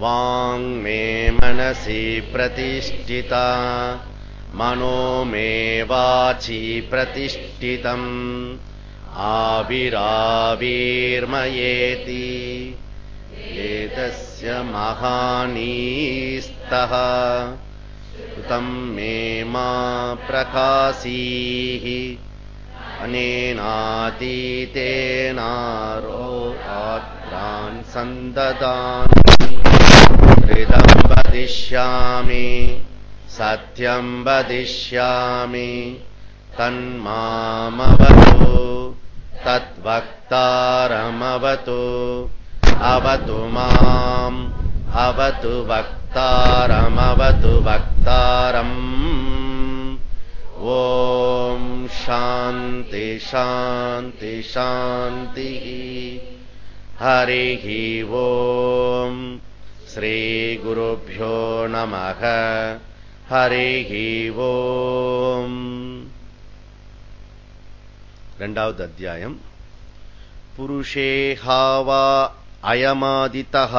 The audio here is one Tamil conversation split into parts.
वाङ्मे मनसि प्रतिष्ठिता। मनो मे वाचि प्रतिष्ठितम्। आविराविर्मयेति। एतस्य महानीस्तः। कृतम् मे मा प्रकाशीः। अनेनातीतेनारोत्रान् सन्ददामि हृदम् वदिष्यामि सत्यम् वदिष्यामि तन्मामवतु तद्वक्तारमवतु अवतु माम् अवतु वक्तारमवतु वक्तारम्। ॐ शान्ति शान्ति शान्तिः। हरिः ॐ श्रीगुरुभ्यो नमः हरिः ॐ ரெண்டாவது அத்தியாயம் புருஷே ஹாவா அயமாதிதः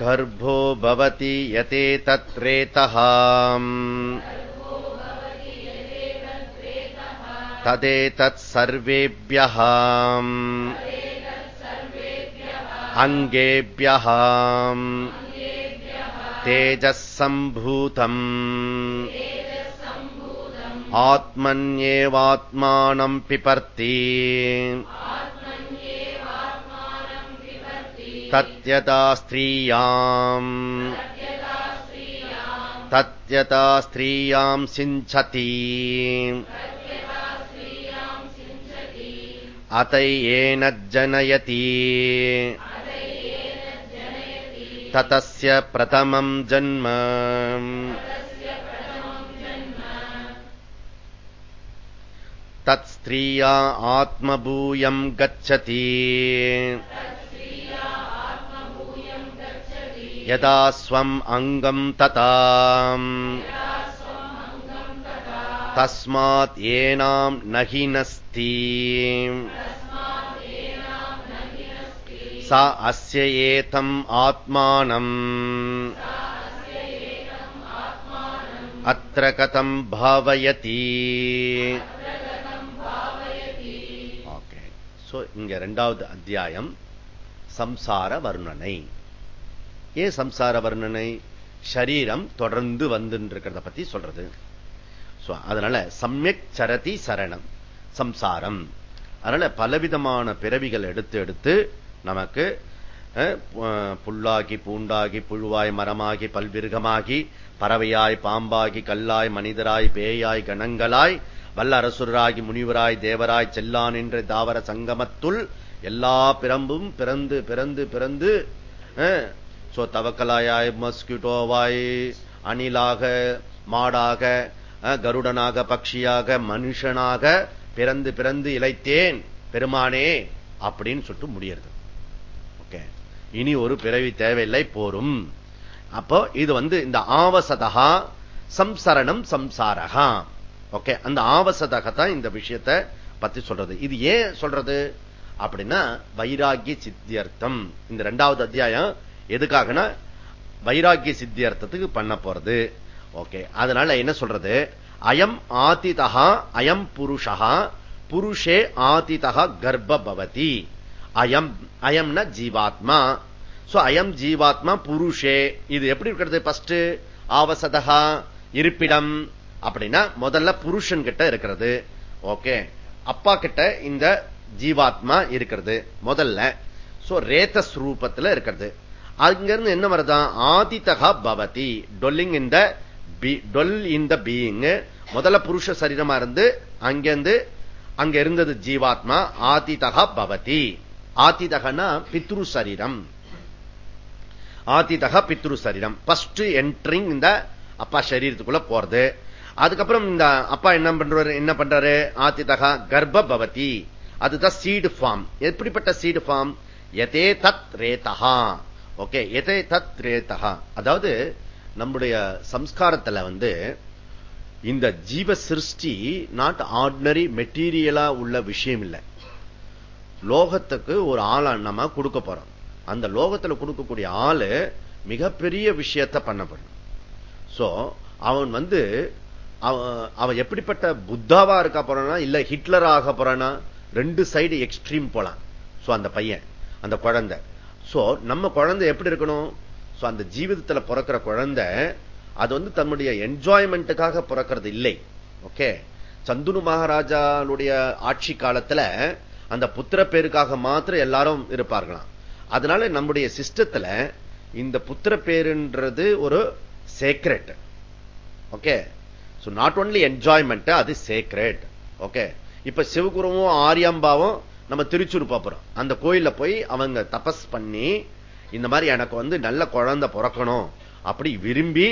गर्भो भवति यते तत्रेतः तदेतत्सर्वेभ्यः। अङ्गेभ्यः। तेजः सम्भूतम् आत्मन्येवात्मानम् पिपर्ति तत्यता स्त्रियाम्। तत्यता स्त्रियाम् सिञ्चति अतयेन जनयति ततस्य प्रथमम् जन्म तत्स्त्रिया आत्मभूयम् गच्छति यदा स्वम् अङ्गम् तथा தஸ்மாத் ஏனாம் நகினஸ்தி. சா அஸ்ய ஆத்மானம். அத்திர கதம் பாவயதி. ஓகே சோ இங்க ரெண்டாவது அத்தியாயம் சம்சார வர்ணனை. ஏன் சம்சார வர்ணனை? சரீரம் தொடர்ந்து வந்து இருக்கிறத பத்தி சொல்றது. அதனால சமயக் சரதி சரணம் சம்சாரம். அதனால பலவிதமான பிறவிகள் எடுத்து எடுத்து நமக்கு புல்லாகி பூண்டாகி புழுவாய் மரமாகி பல்விருகமாகி பறவையாய் பாம்பாகி கல்லாய் மனிதராய் பேயாய் கணங்களாய் வல்ல அரசுராகி முனிவராய் தேவராய் செல்லான் என்ற தாவர சங்கமத்துள் எல்லா பிறம்பும் பிறந்து பிறந்து பிறந்து தவக்கலாயாய் மஸ்கிட்டோவாய் அணிலாக மாடாக கருடனாக பக்ஷியாக மனுஷனாக பிறந்து பிறந்து இழைத்தேன் பெருமானே அப்படின்னு சொல்லிட்டு முடியறது. ஓகே. இனி ஒரு பிறவி தேவையில்லை போரும். அப்போ இது வந்து இந்த ஆவசதகா சம்சரணம் சம்சாரகா ஓகே. அந்த ஆவசதக தான் இந்த விஷயத்தை பத்தி சொல்றது. இது ஏன் சொல்றது? அப்படின்னா வைராகிய சித்தியர்த்தம். இந்த ரெண்டாவது அத்தியாயம் எதுக்காகனா வைராகிய சித்தியர்த்தத்துக்கு பண்ண போறது. ஓகே. அதனால என்ன சொல்றது? அயம் ஆதிதா அயம் புருஷா புருஷே ஆதிதா கர்ப்பவதி அயம் அயம்னா ஜீவாத்மா. சோ அயம் ஜீவாத்மா புருஷே. இது எப்படி இருக்கிறது பஸ்ட் ஆவசதகா இருப்பிடம். அப்படின்னா முதல்ல புருஷன் கிட்ட இருக்கிறது. ஓகே. அப்பா கிட்ட இந்த ஜீவாத்மா இருக்கிறது முதல்ல. சோ ரேத்தஸ் ரூபத்துல இருக்கிறது. அங்கிருந்து என்ன வருதான் ஆதிதகா பவதி. டொல்லிங் இந்த டொல் இன் த பீயிங் முதல்ல புருஷ சரீரமா இருந்து அங்கிருந்து அங்க இருந்தது ஜீவாத்மா ஆதிதகா பவதி. ஆதிதகனா பித்ரு சரீரம். ஆதிதக பித்ரு சரீரம். பஸ்ட் என்ட்ரிங் இந்த அப்பா சரீரத்துக்குள்ள போறது. அதுக்கப்புறம் இந்த அப்பா என்ன பண்றாரு என்ன பண்றாரு? ஆதிதகா கர்ப்ப பவதி. அதுதான் சீடு ஃபார்ம் எப்படிப்பட்ட சீடு ஃபார்ம் எதே தத் ரேதகா ஓகே எதே தத் ரேதகா அதாவது நம்முடைய சம்ஸ்காரத்துல வந்து இந்த ஜீவ சிருஷ்டி நாட் ஆர்டினரி மெட்டீரியலா உள்ள விஷயம் இல்லை. லோகத்துக்கு ஒரு ஆளை நம்ம கொடுக்க போறோம். அந்த லோகத்துல கொடுக்கக்கூடிய ஆளு மிகப்பெரிய விஷயத்தை பண்ணப்படும் சோ அவன் வந்து அவன் எப்படிப்பட்ட புத்தாவா இருக்க போறானா இல்ல ஹிட்லர் ஆக போறானா ரெண்டு சைடு எக்ஸ்ட்ரீம் போலாம். சோ அந்த பையன் அந்த குழந்தை. சோ நம்ம குழந்தை எப்படி இருக்கணும்? சோ அந்த ஜீவிதத்துல பிறக்கிற குழந்தை அது வந்து தன்னுடைய என்ஜாய்மெண்ட்டுக்காக பிறக்கிறது இல்லை. ஓகே சந்துனு மகாராஜாவுடைய ஆட்சி காலத்துல அந்த புத்திர பேருக்காக மாத்திரம் எல்லாரும் இருப்பார்களாம். அதனால நம்முடைய சிஸ்டத்துல இந்த புத்திர பேருன்றது ஒரு sacred okay not only enjoyment அது சேக்ரெட் ஓகே இப்ப சிவகுருவும் ஆரியாம்பாவும் நம்ம திருச்சூர் பார்ப்போம் அந்த கோயில்ல போய் அவங்க தபஸ் பண்ணி இந்த மாதிரி எனக்கு வந்து நல்ல குழந்தை பிறக்கணும். அப்படி விரும்பி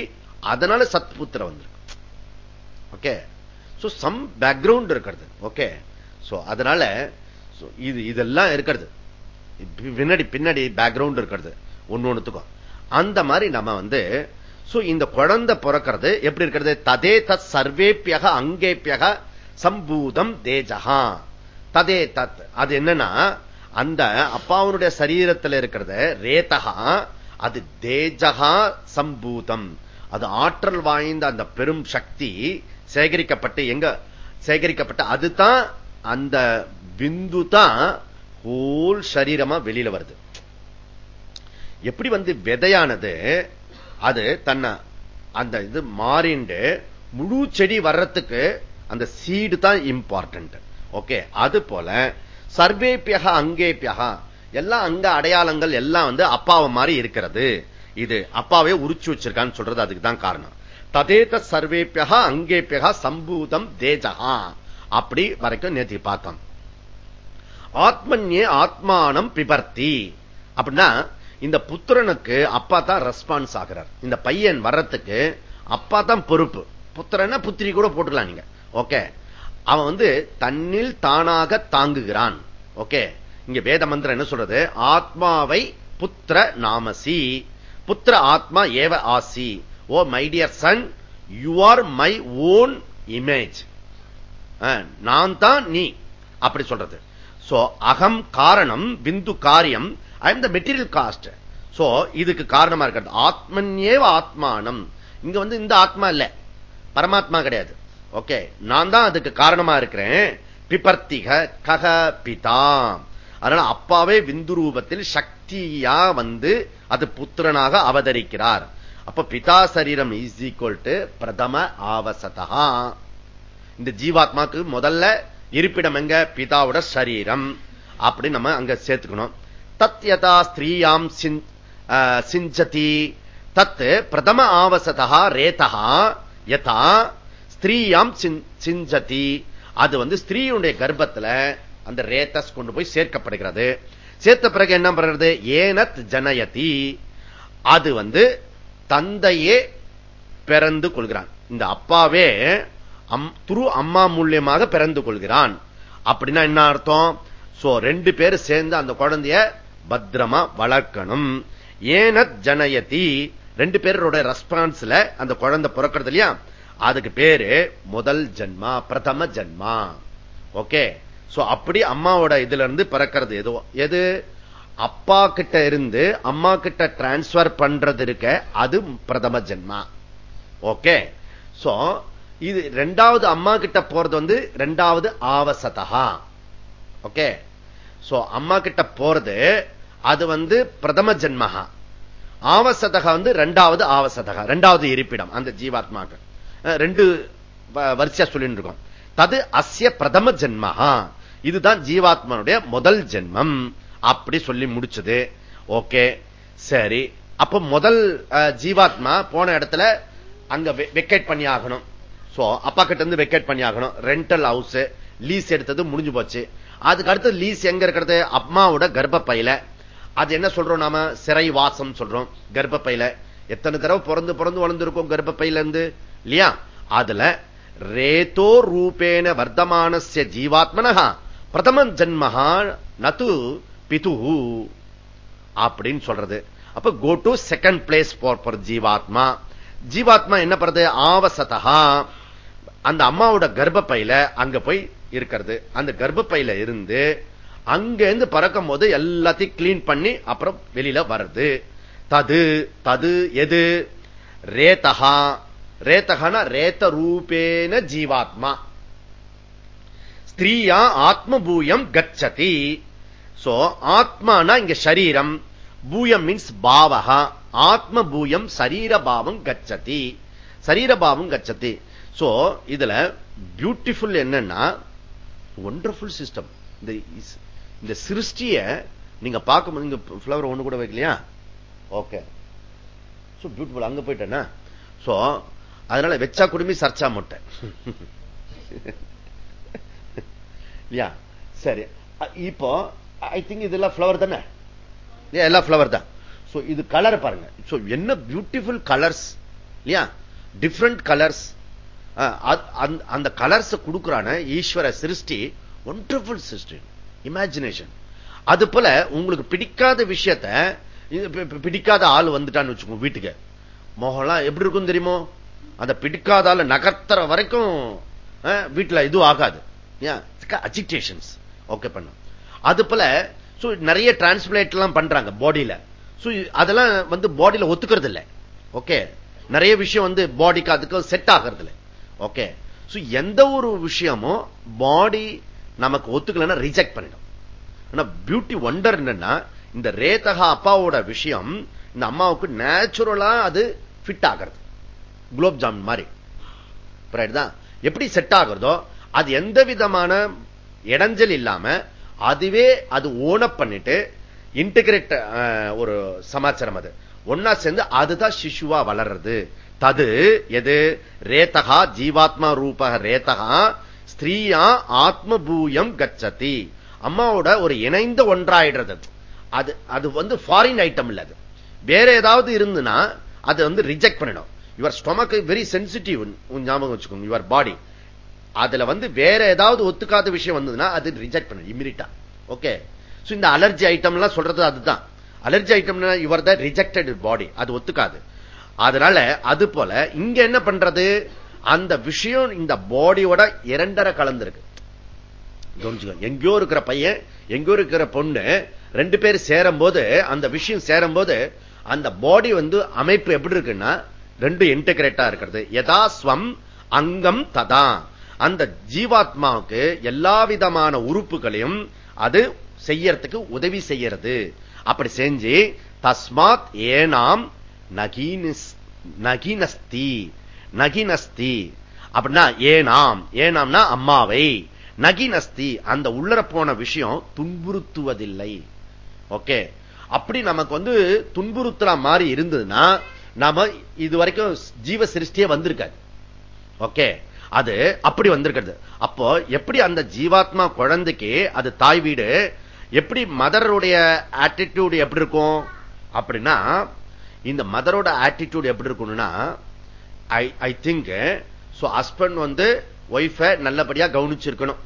அதனால சத்புத்திர வந்திருக்கு. ஓகே சம் பேக்ரவுண்ட் இருக்கிறது. ஓகே சோ அதனால இது இதெல்லாம் இருக்கிறது. பின்னாடி பின்னாடி பேக்ரவுண்ட் இருக்கிறது. ஒன்னு அந்த மாதிரி நம்ம வந்து இந்த குழந்தை பிறக்கிறது எப்படி இருக்கிறது? ததே தத் சர்வேப்பியக அங்கேப்பியக சம்பூதம் தேஜகா ததே தத் அது என்னன்னா அந்த அப்பாவனுடைய சரீரத்தில் இருக்கிறத ரேதகா அது தேஜகா சம்பூதம். அது ஆற்றல் வாய்ந்த அந்த பெரும் சக்தி சேகரிக்கப்பட்டு எங்க சேகரிக்கப்பட்ட அதுதான் அந்த பிந்து தான் ஹோல் சரீரமா வெளியில வருது. எப்படி வந்து விதையானது அது தன்னை அந்த இது மாறிண்டு முழு செடி வர்றதுக்கு அந்த சீடு தான் இம்பார்ட்டன்ட் ஓகே அது போல சர்வேபியக அங்கேபியகா. எல்லாம் அங்க அடையாளங்கள் எல்லாம் வந்து அப்பாவை மாதிரி இருக்கிறது. இது அப்பாவே உரிச்சு வச்சிருக்கான்னு சொல்றது அதுக்கு தான் காரணம். ததேத சர்வேபியகா அங்கேபியகா சம்பூதம் தேஜகா அப்படி வரைக்கும் நேற்று பார்த்தோம். ஆத்மன்யே ஆத்மானம் பிபர்த்தி. அப்படின்னா இந்த புத்திரனுக்கு அப்பா தான் ரெஸ்பான்ஸ் ஆகிறார். இந்த பையன் வர்றதுக்கு அப்பா தான் பொறுப்பு. புத்திரன புத்திரி கூட போட்டுக்கலாம் நீங்க. ஓகே. அவன் வந்து தன்னில் தானாக தாங்குகிறான். ஓகே? இங்க வேத மந்திரம் என்ன சொல்றது? ஆத்மாவை புத்திர நாமசி. புத்திர ஆத்மா ஏவ ஆசி. ஓ my dear son you are my own image. நான் தான் நீ. அப்படி சொல்றது. சோ அகம் காரணம் பிந்து காரியம். I am the material cause so இதுக்கு காரணமா இருக்கிறது. ஆத்மன்யேவ ஆத்மானம். இங்க வந்து இந்த ஆத்மா இல்ல. பரமாத்மா கிடையாது. ஓகே நான் தான் அதுக்கு காரணமா இருக்கிறேன். பிபர்த்திக கக பிதா அதனால அப்பாவே விந்து ரூபத்தில் சக்தியா வந்து அது புத்திரனாக அவதரிக்கிறார். அப்ப பிதா சரீரம் இஸ் ஈக்குவல் டு பிரதம ஆவசதா இந்த ஜீவாத்மாக்கு முதல்ல இருப்பிடம் எங்க? பிதாவோட சரீரம். அப்படி நம்ம அங்க சேர்த்துக்கணும். தத் யதா ஸ்திரீயாம் சிஞ்சதி. தத் பிரதம ஆவசதா ரேதா யதா ஸ்திரீயாம் சிஞ்சதி அது வந்து ஸ்திரீயுடைய கர்ப்பத்துல அந்த ரேத்தஸ் கொண்டு போய் சேர்க்கப்படுகிறது. சேர்த்த பிறகு என்ன பண்றது? ஏனத் ஜனயதி. அது வந்து தந்தையே பிறந்து கொள்கிறான். இந்த அப்பாவே துரு அம்மா மூலியமாக பிறந்து கொள்கிறான். அப்படின்னா என்ன அர்த்தம்? சோ ரெண்டு பேரும் சேர்ந்து அந்த குழந்தைய பத்திரமா வளர்க்கணும். ஏனத் ஜனயதி. ரெண்டு பேரோட ரெஸ்பான்ஸ்ல அந்த குழந்தை பிறக்கிறது இல்லையா? அதுக்கு பேரு முதல் ஜென்மா பிரதம ஜென்மா. ஓகே? சோ அப்படி அம்மாவோட இதுல இருந்து பிறக்கிறது எதுவோ எது? அப்பா கிட்ட இருந்து அம்மா கிட்ட டிரான்ஸ்பர் பண்றது இருக்க அது பிரதம ஜென்மா. ஓகே? சோ இது ரெண்டாவது அம்மா கிட்ட போறது வந்து ரெண்டாவது ஆவசதா ஓகே? சோ அம்மா கிட்ட போறது அது வந்து பிரதம ஜென்மகா ஆவசதகா வந்து ரெண்டாவது ஆவசதகா ரெண்டாவது இருப்பிடம் அந்த ஜீவாத்மாக்கள். ரெண்டு வரிசையா சொல்லிட்டு இருக்கோம் தது அஸ்ய பிரதம ஜென்மஹா. இதுதான் ஜீவாத்மனுடைய முதல் ஜென்மம். அப்படி சொல்லி முடிச்சது. ஓகே சரி. அப்ப முதல் ஜீவாத்மா போன இடத்துல அங்க வெக்கேட் பண்ணி ஆகணும். சோ அப்பா கிட்ட இருந்து வெக்கேட் பண்ணி ஆகணும். ரெண்டல் ஹவுஸ் லீஸ் எடுத்தது முடிஞ்சு போச்சு. அதுக்கு அடுத்து லீஸ் எங்க இருக்கிறது? அம்மாவோட கர்ப்பப்பையில. அது என்ன சொல்றோம் நாம? சிறை வாசம் சொல்றோம். கர்ப்பப்பையில. எத்தனை தடவை பிறந்து பிறந்து வளர்ந்துருக்கோம் கர்ப்பப்பையில இருந்து? இல்லையா? அதுல ரேதோ ரூபேன வர்த்தமானசிய ஜீவாத்மனஹா. பிரதம ஜன்மஹா நது பிது அப்படின்னு சொல்றது. அப்ப go to second place for ஜீவாத்மா. ஜீவாத்மா என்ன பண்றது ஆவசதா அந்த அம்மாவோட கர்ப்பையில அங்க போய் இருக்கிறது. அந்த கர்ப்பையில இருந்து அங்க இருந்து பறக்கும் போது எல்லாத்தையும் கிளீன் பண்ணி அப்புறம் வெளியில வருது தது தது எது? ரேதகா ரேத்தகன ரேத்த ரூபேன ஜீவாத்மா. ஸ்திரீயா ஆத்மபூயம் கச்சதி. சோ ஆத்மானா இங்க சரீரம் பூயம் மீன்ஸ் பாவகா ஆத்ம பூயம் கச்சதி. சரீரபாவம் கச்சதி. சோ இதுல பியூட்டிஃபுல் என்னன்னா ஒண்டர்ஃபுல் சிஸ்டம் இந்த சிருஷ்டிய நீங்க பார்க்கும்போது இங்க பிளவர் ஒண்ணு கூட வைக்கலையா? ஓகே சோ பியூட்டிஃபுல் அங்க போயிட்டேன்னா சோ அதனால வச்சா குடுமி சர்ச்சா முட்டை. இல்லையா? சரி. இப்போ ஐ திங்க் இதெல்லாம் பிளவர் தானே? எல்லாம் பிளவர் தான். இது கலர் பாருங்க. என்ன பியூட்டிஃபுல் கலர்ஸ் இல்லையா? டிஃப்ரெண்ட் கலர்ஸ் அந்த கலர்ஸ் கொடுக்குறான ஈஸ்வர சிருஷ்டி ஒண்டர்ஃபுல் சிருஷ்டி. இமேஜினேஷன் அது போல உங்களுக்கு பிடிக்காத விஷயத்த பிடிக்காத ஆள் வந்துட்டான்னு வச்சுக்கோங்க வீட்டுக்கு. மோகம்லாம் எப்படி இருக்கும் தெரியுமோ? அந்த பிடிக்காதால நகர்த்துற வரைக்கும் வீட்டுல இதுவும் ஆகாது. அஜிடேஷன்ஸ் ஓகே பண்ண. அது போல நிறைய டிரான்ஸ்பிளேட் எல்லாம் பண்றாங்க பாடியில அதெல்லாம் வந்து பாடியில ஒத்துக்கிறது இல்லை ஓகே நிறைய விஷயம் வந்து பாடிக்கு அதுக்கு செட் ஆகிறது இல்லை ஓகே எந்த ஒரு விஷயமும் பாடி நமக்கு ஒத்துக்கலன்னா ரிஜெக்ட் பண்ணிடும். ஆனா பியூட்டி ஒண்டர் என்னன்னா இந்த ரேதகா அப்பாவோட விஷயம் இந்த அம்மாவுக்கு நேச்சுரலா அது ஃபிட் ஆகிறது. குலோப் ஜாமுன் மாதிரி. தான்? எப்படி செட் ஆகுறதோ அது எந்த விதமான இடைஞ்சல் இல்லாம அதுவே அது ஓனப் பண்ணிட்டு இன்டிகிரேட் ஒரு சமாச்சாரம் அது. ஒன்னா சேர்ந்து அதுதான் சிசுவா வளர்றது. தது எது? ரேத்தகா ஜீவாத்மா ரூபக ரேத்தகா ஸ்திரீயா ஆத்மபூயம் கச்சதி. அம்மாவோட ஒரு இணைந்த ஒன்றாயிடுறது அது. அது வந்து ஃபாரின் ஐட்டம் இல்ல அது. வேற ஏதாவது இருந்துன்னா அது வந்து ரிஜெக்ட் பண்ணிடும் யுவர் ஸ்டொமக் வெரி சென்சிட்டிவ் ஞாபகம் வச்சுக்கோங்க. யுவர் பாடி அதுல வந்து வேற ஏதாவது ஒத்துக்காத விஷயம் வந்ததுன்னா அது ரிஜெக்ட் பண்ணு இமிடியா ஓகே இந்த அலர்ஜி ஐட்டம் எல்லாம் சொல்றது அதுதான். Allergy item your the rejected body அது ஒத்துக்காது. அதனால அது போல இங்க என்ன பண்றது? அந்த விஷயம் இந்த பாடியோட இரண்டரை கலந்துருக்கு. எங்கேயோ இருக்கிற பையன் எங்கேயோ இருக்கிற பொண்ணு ரெண்டு பேர் சேரும் போது அந்த விஷயம் சேரும் போது அந்த பாடி வந்து அமைப்பு எப்படி இருக்குன்னா ரெண்டு இன்டகிரேட்டா இருக்கிறது. யதாஸ்வம் அங்கம் ததா. அந்த ஜீவாத்மாவுக்கு எல்லா விதமான உறுப்புகளையும் அது செய்யறதுக்கு உதவி செய்யறது. அப்படி செஞ்சு தஸ்மாத் ஏனாம் நகினஸ்தி நகினஸ்தி. அப்படின்னா ஏனாம் ஏனாம்னா அம்மாவை. நகினஸ்தி அந்த உள்ளர போன விஷயம் துன்புறுத்துவதில்லை. ஓகே. அப்படி நமக்கு வந்து துன்புறுத்துற மாதிரி இருந்ததுன்னா நாம இது வரைக்கும் ஜீவ சிருஷ்டியே வந்திருக்காது. ஓகே? அது அப்படி வந்திருக்கிறது. அப்போ எப்படி அந்த ஜீவாத்மா குழந்தைக்கு அது தாய் வீடு எப்படி மதருடைய ஆட்டிடியூட் எப்படி இருக்கும்? அப்படின்னா இந்த மதரோட ஆட்டிடியூட் எப்படி இருக்கும்னா ஐ ஐ திங்க் ஹஸ்பண்ட் வந்து ஒய்ஃபை நல்லபடியா கவனிச்சிருக்கணும்.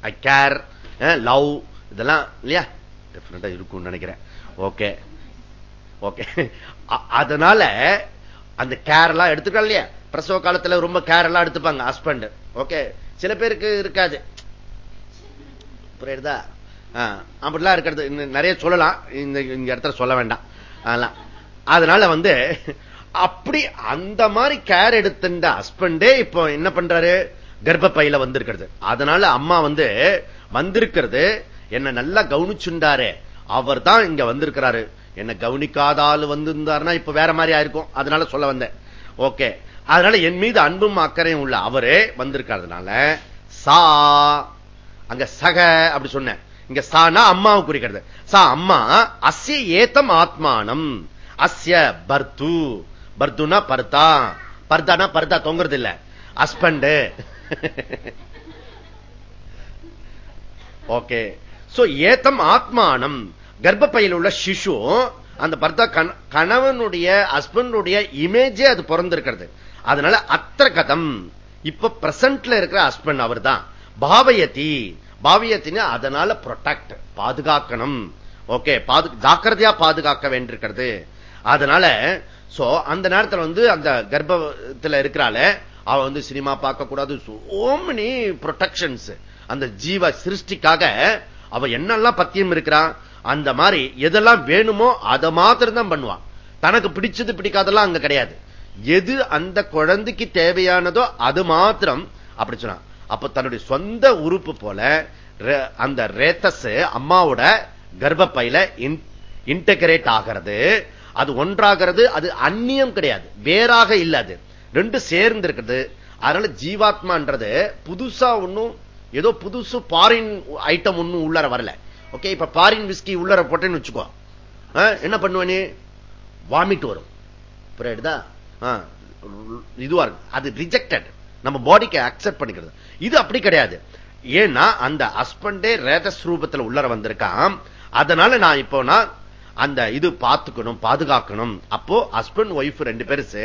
ஐ கேர் லவ் இதெல்லாம் இல்லையா? டெஃபினட்டா இருக்கும்னு நினைக்கிறேன். ஓகே ஓகே அதனால அந்த கேர் எல்லாம் எடுத்துக்கலாம் இல்லையா? பிரசவ காலத்துல ரொம்ப கேர் எல்லாம் எடுத்துப்பாங்க ஹஸ்பண்ட் ஓகே சில பேருக்கு இருக்காது. புரியுதா? அப்படிலாம் இருக்கிறது. நிறைய சொல்லலாம். இந்த இங்க இடத்துல சொல்ல வேண்டாம். அதெல்லாம். அதனால வந்து அப்படி அந்த மாதிரி கேர் எடுத்த ஹஸ்பண்டே இப்போ என்ன பண்றாரு? கர்ப்பப்பையில வந்திருக்கிறது. அதனால அம்மா வந்து வந்திருக்கிறது. என்ன நல்லா கவனிச்சுண்டாரு. அவர் தான் இங்க வந்திருக்கிறாரு. என்ன கவனிக்காத ஆள் வந்திருந்தாருன்னா இப்ப வேற மாதிரி ஆயிருக்கும். அதனால சொல்ல வந்தேன். ஓகே. அதனால என் மீது அன்பும் அக்கறையும் உள்ள அவரே வந்திருக்கிறதுனால சா அங்க சக அப்படி சொன்ன இங்க சானா அம்மாவை குறிக்கிறது. சா அம்மா அஸ்ய ஏத்தம் ஆத்மானம். அஸ்ய பர்து. பர்துனா பர்தா. பர்தானா பர்தா தொங்குறது இல்ல ஹஸ்பண்ட். ஓகே. சோ ஏத்தம் ஆத்மானம். கர்ப்பப்பையில் உள்ள சிசு அந்த பர்தா கணவனுடைய ஹஸ்பண்டுடைய இமேஜே அது பிறந்திருக்கிறது. அதனால அத்திர கதம். இப்ப பிரசன்ட்ல இருக்கிற ஹஸ்பண்ட் அவர் தான் பாவயத்தி. பாவியத்தின அதனால ப்ரொடெக்ட் பாதுகாக்கணும். ஓகே ஜாக்கிரதையா பாதுகாக்க வேண்டியிருக்கிறது. அதனால சோ அந்த நேரத்தில் வந்து அந்த கர்ப்பத்தில் இருக்கிறால அவ வந்து சினிமா பார்க்க கூடாது சோ மெனி ப்ரொடெக்ஷன்ஸ் அந்த ஜீவ சிருஷ்டிக்காக அவ என்னெல்லாம் பத்தியம் இருக்கிறான் அந்த மாதிரி எதெல்லாம் வேணுமோ அதை மாத்திரம் தான் பண்ணுவான் தனக்கு பிடிச்சது பிடிக்காதெல்லாம் அங்க கிடையாது. எது அந்த குழந்தைக்கு தேவையானதோ அது மாத்திரம் அப்படி சொன்னான் அப்ப தன்னுடைய சொந்த உறுப்பு போல அந்த ரேத்தஸ் அம்மாவோட கர்ப்பையில இன்டகிரேட் ஆகிறது. அது ஒன்றாகிறது அது அந்நியம் கிடையாது. வேறாக இல்லாது ரெண்டு சேர்ந்து இருக்குது. அதனால ஜீவாத்மான்றது புதுசா ஒன்னும் ஏதோ புதுசு பாரின் ஐட்டம் ஒன்னும் உள்ளர வரல. ஓகே இப்ப பாரின் விஸ்கி உள்ளர போட்டேன்னு வச்சுக்கோ. என்ன பண்ணுவனே வாமிட் வரும். புரியுதா? இதுவா இருக்கு. அது ரிஜெக்டட் நம்ம பாடிக்கு அக்செப்ட் பண்ணிக்கிறது. இது அப்படி கிடையாது. ஏன்னா அந்த ஹஸ்பண்டே ரேதஸ் ரூபத்தில் உள்ளர வந்திருக்கான் அதனால நான் இப்போ நான் அந்த இது பார்த்துக்கணும் பாதுகாக்கணும். அப்போ ஹஸ்பண்ட் ஒய்ஃப் ரெண்டு பேருசு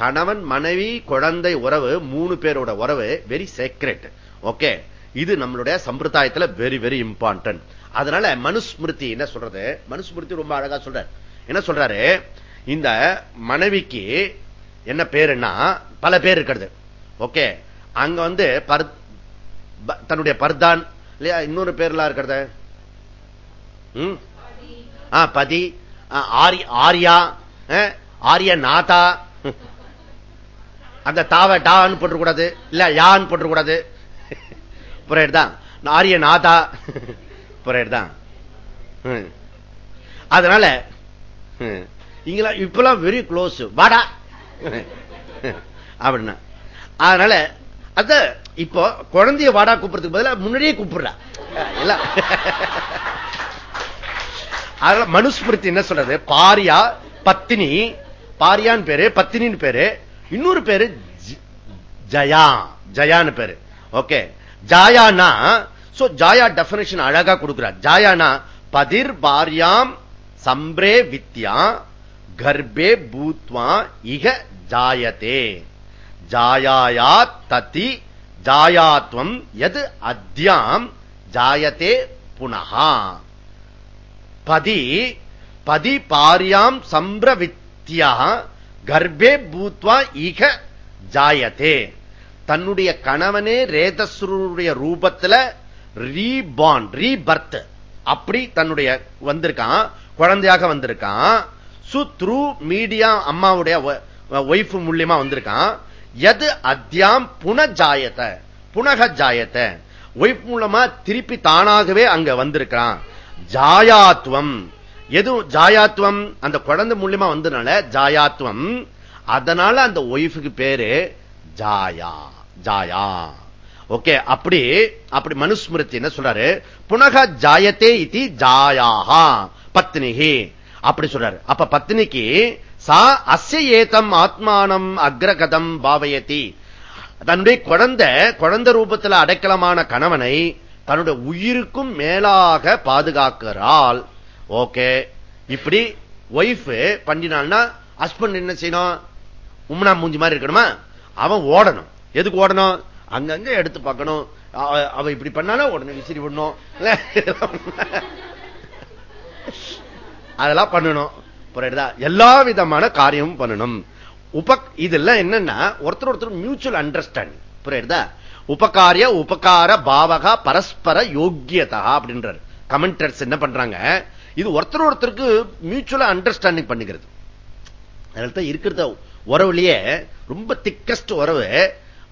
கணவன் மனைவி குழந்தை உறவு மூணு பேரோட உறவு வெரி சேக்ரெட் ஓகே இது நம்மளுடைய சம்பிரதாயத்துல வெரி வெரி இம்பார்ட்டன்ட் அதனால மனுஸ்மிருதி என்ன சொல்றது? மனுஸ்மிருதி ரொம்ப அழகா சொல்ற என்ன சொல்றாரு? இந்த மனைவிக்கு என்ன பேருன்னா பல பேர் இருக்கிறது. ஓகே அங்க வந்து தன்னுடைய பர்தான் இல்லையா? இன்னொரு பேர்லாம் இருக்கிறது. பதி ஆரியா ஆரிய நாதா அந்த தாவ டான்னு போட்டுக்கூடாது இல்ல யான்னு போட்டுக்கூடாது புரியுதுதான் ஆரிய நாதா புரியுதுதான் அதனால இங்கெல்லாம் இப்பெல்லாம் வெரி க்ளோஸ் வாடா. அப்படின்னா. அதனால அத இப்போ குழந்தைய வாடா கூப்பிடுறதுக்கு பதிலாக முன்னாடியே கூப்பிடுறா. அதனால மனுஸ்மிருத்தி என்ன சொல்றது? பாரியா பத்தினி. பாரியான்னு பேரு பத்தினின்னு பேரு. இன்னொரு பேரு ஜயா. ஜயான்னு பேரு. ஓகே. ஜாயானா சோ ஜாயா டெபினேஷன் அழகா கொடுக்கிறார். ஜாயானா பதிர் பாரியாம் சம்பிரே வித்யா கர்ப்பே பூத்வா இக ஜாயதே. ஜாயாயா ததி ஜாயாத்வம் எது அத்தியாம் ஜாயத்தே புனகா பதி பதி பாரியாம் சம்பிரவித்யா கர்ப்பே பூத்வா இக ஜாயத்தே தன்னுடைய கணவனே ரேதஸ்ருடைய ரூபத்துல ரீபான் ரீபர்த் அப்படி தன்னுடைய வந்திருக்கான் குழந்தையாக வந்திருக்கான். சு த்ரூ மீடியா அம்மாவுடைய ஒய்ஃப் மூலியமா வந்திருக்கான். எது அத்தியாம் புனஜாயத்தை புனக ஜாயத்தை ஒய்ஃப் மூலமா திருப்பி தானாகவே அங்க வந்திருக்கான் ஜாயாத்துவம் எது ஜாயாத்துவம் அந்த குழந்தை மூலியமா வந்ததுனால ஜாயாத்துவம் அதனால அந்த ஒய்ஃபுக்கு பேரு ஜாயா. ஜாயா. ஓகே அப்படி அப்படி மனுஸ்மிருதி என்ன சொல்றாரு? புனக ஜாயத்தே இது ஜாயாஹா பத்னிகி அப்படி சொல்றாரு. அப்ப பத்னிக்கு சா அஸ்ய ஏதம் ஆத்மானம் அக்ரகதம் பாவயத்தி தன்னுடைய குழந்தை குழந்தை ரூபத்தில் அடைக்கலமான கணவனை தன்னுடைய உயிருக்கும் மேலாக பாதுகாக்கிறாள். ஓகே இப்படி ஒய்ஃப் பண்ணினால்னா ஹஸ்பண்ட் என்ன செய்யணும்? உம்னா மூஞ்சி மாதிரி இருக்கணுமா? அவன் ஓடணும். எதுக்கு ஓடணும்? அங்கங்க எடுத்து பார்க்கணும். அவ இப்படி பண்ணாலும் உடனே விசிறி விடணும். அதெல்லாம் பண்ணணும். புரியுதா? எல்லா விதமான காரியமும் பண்ணணும். உப இதெல்லாம் என்னன்னா ஒருத்தர் ஒருத்தர் மியூச்சுவல் அண்டர்ஸ்டாண்டிங் புரியுதா? உபகாரிய உபகார பாவகா பரஸ்பர யோக்கியதா அப்படின்றார். கமெண்டர்ஸ் என்ன பண்றாங்க? இது ஒருத்தர் ஒருத்தருக்கு மியூச்சுவலா அண்டர்ஸ்டாண்டிங் பண்ணிக்கிறது. அதனால இருக்கிறத உறவுலயே ரொம்ப திக்கஸ்ட் உறவு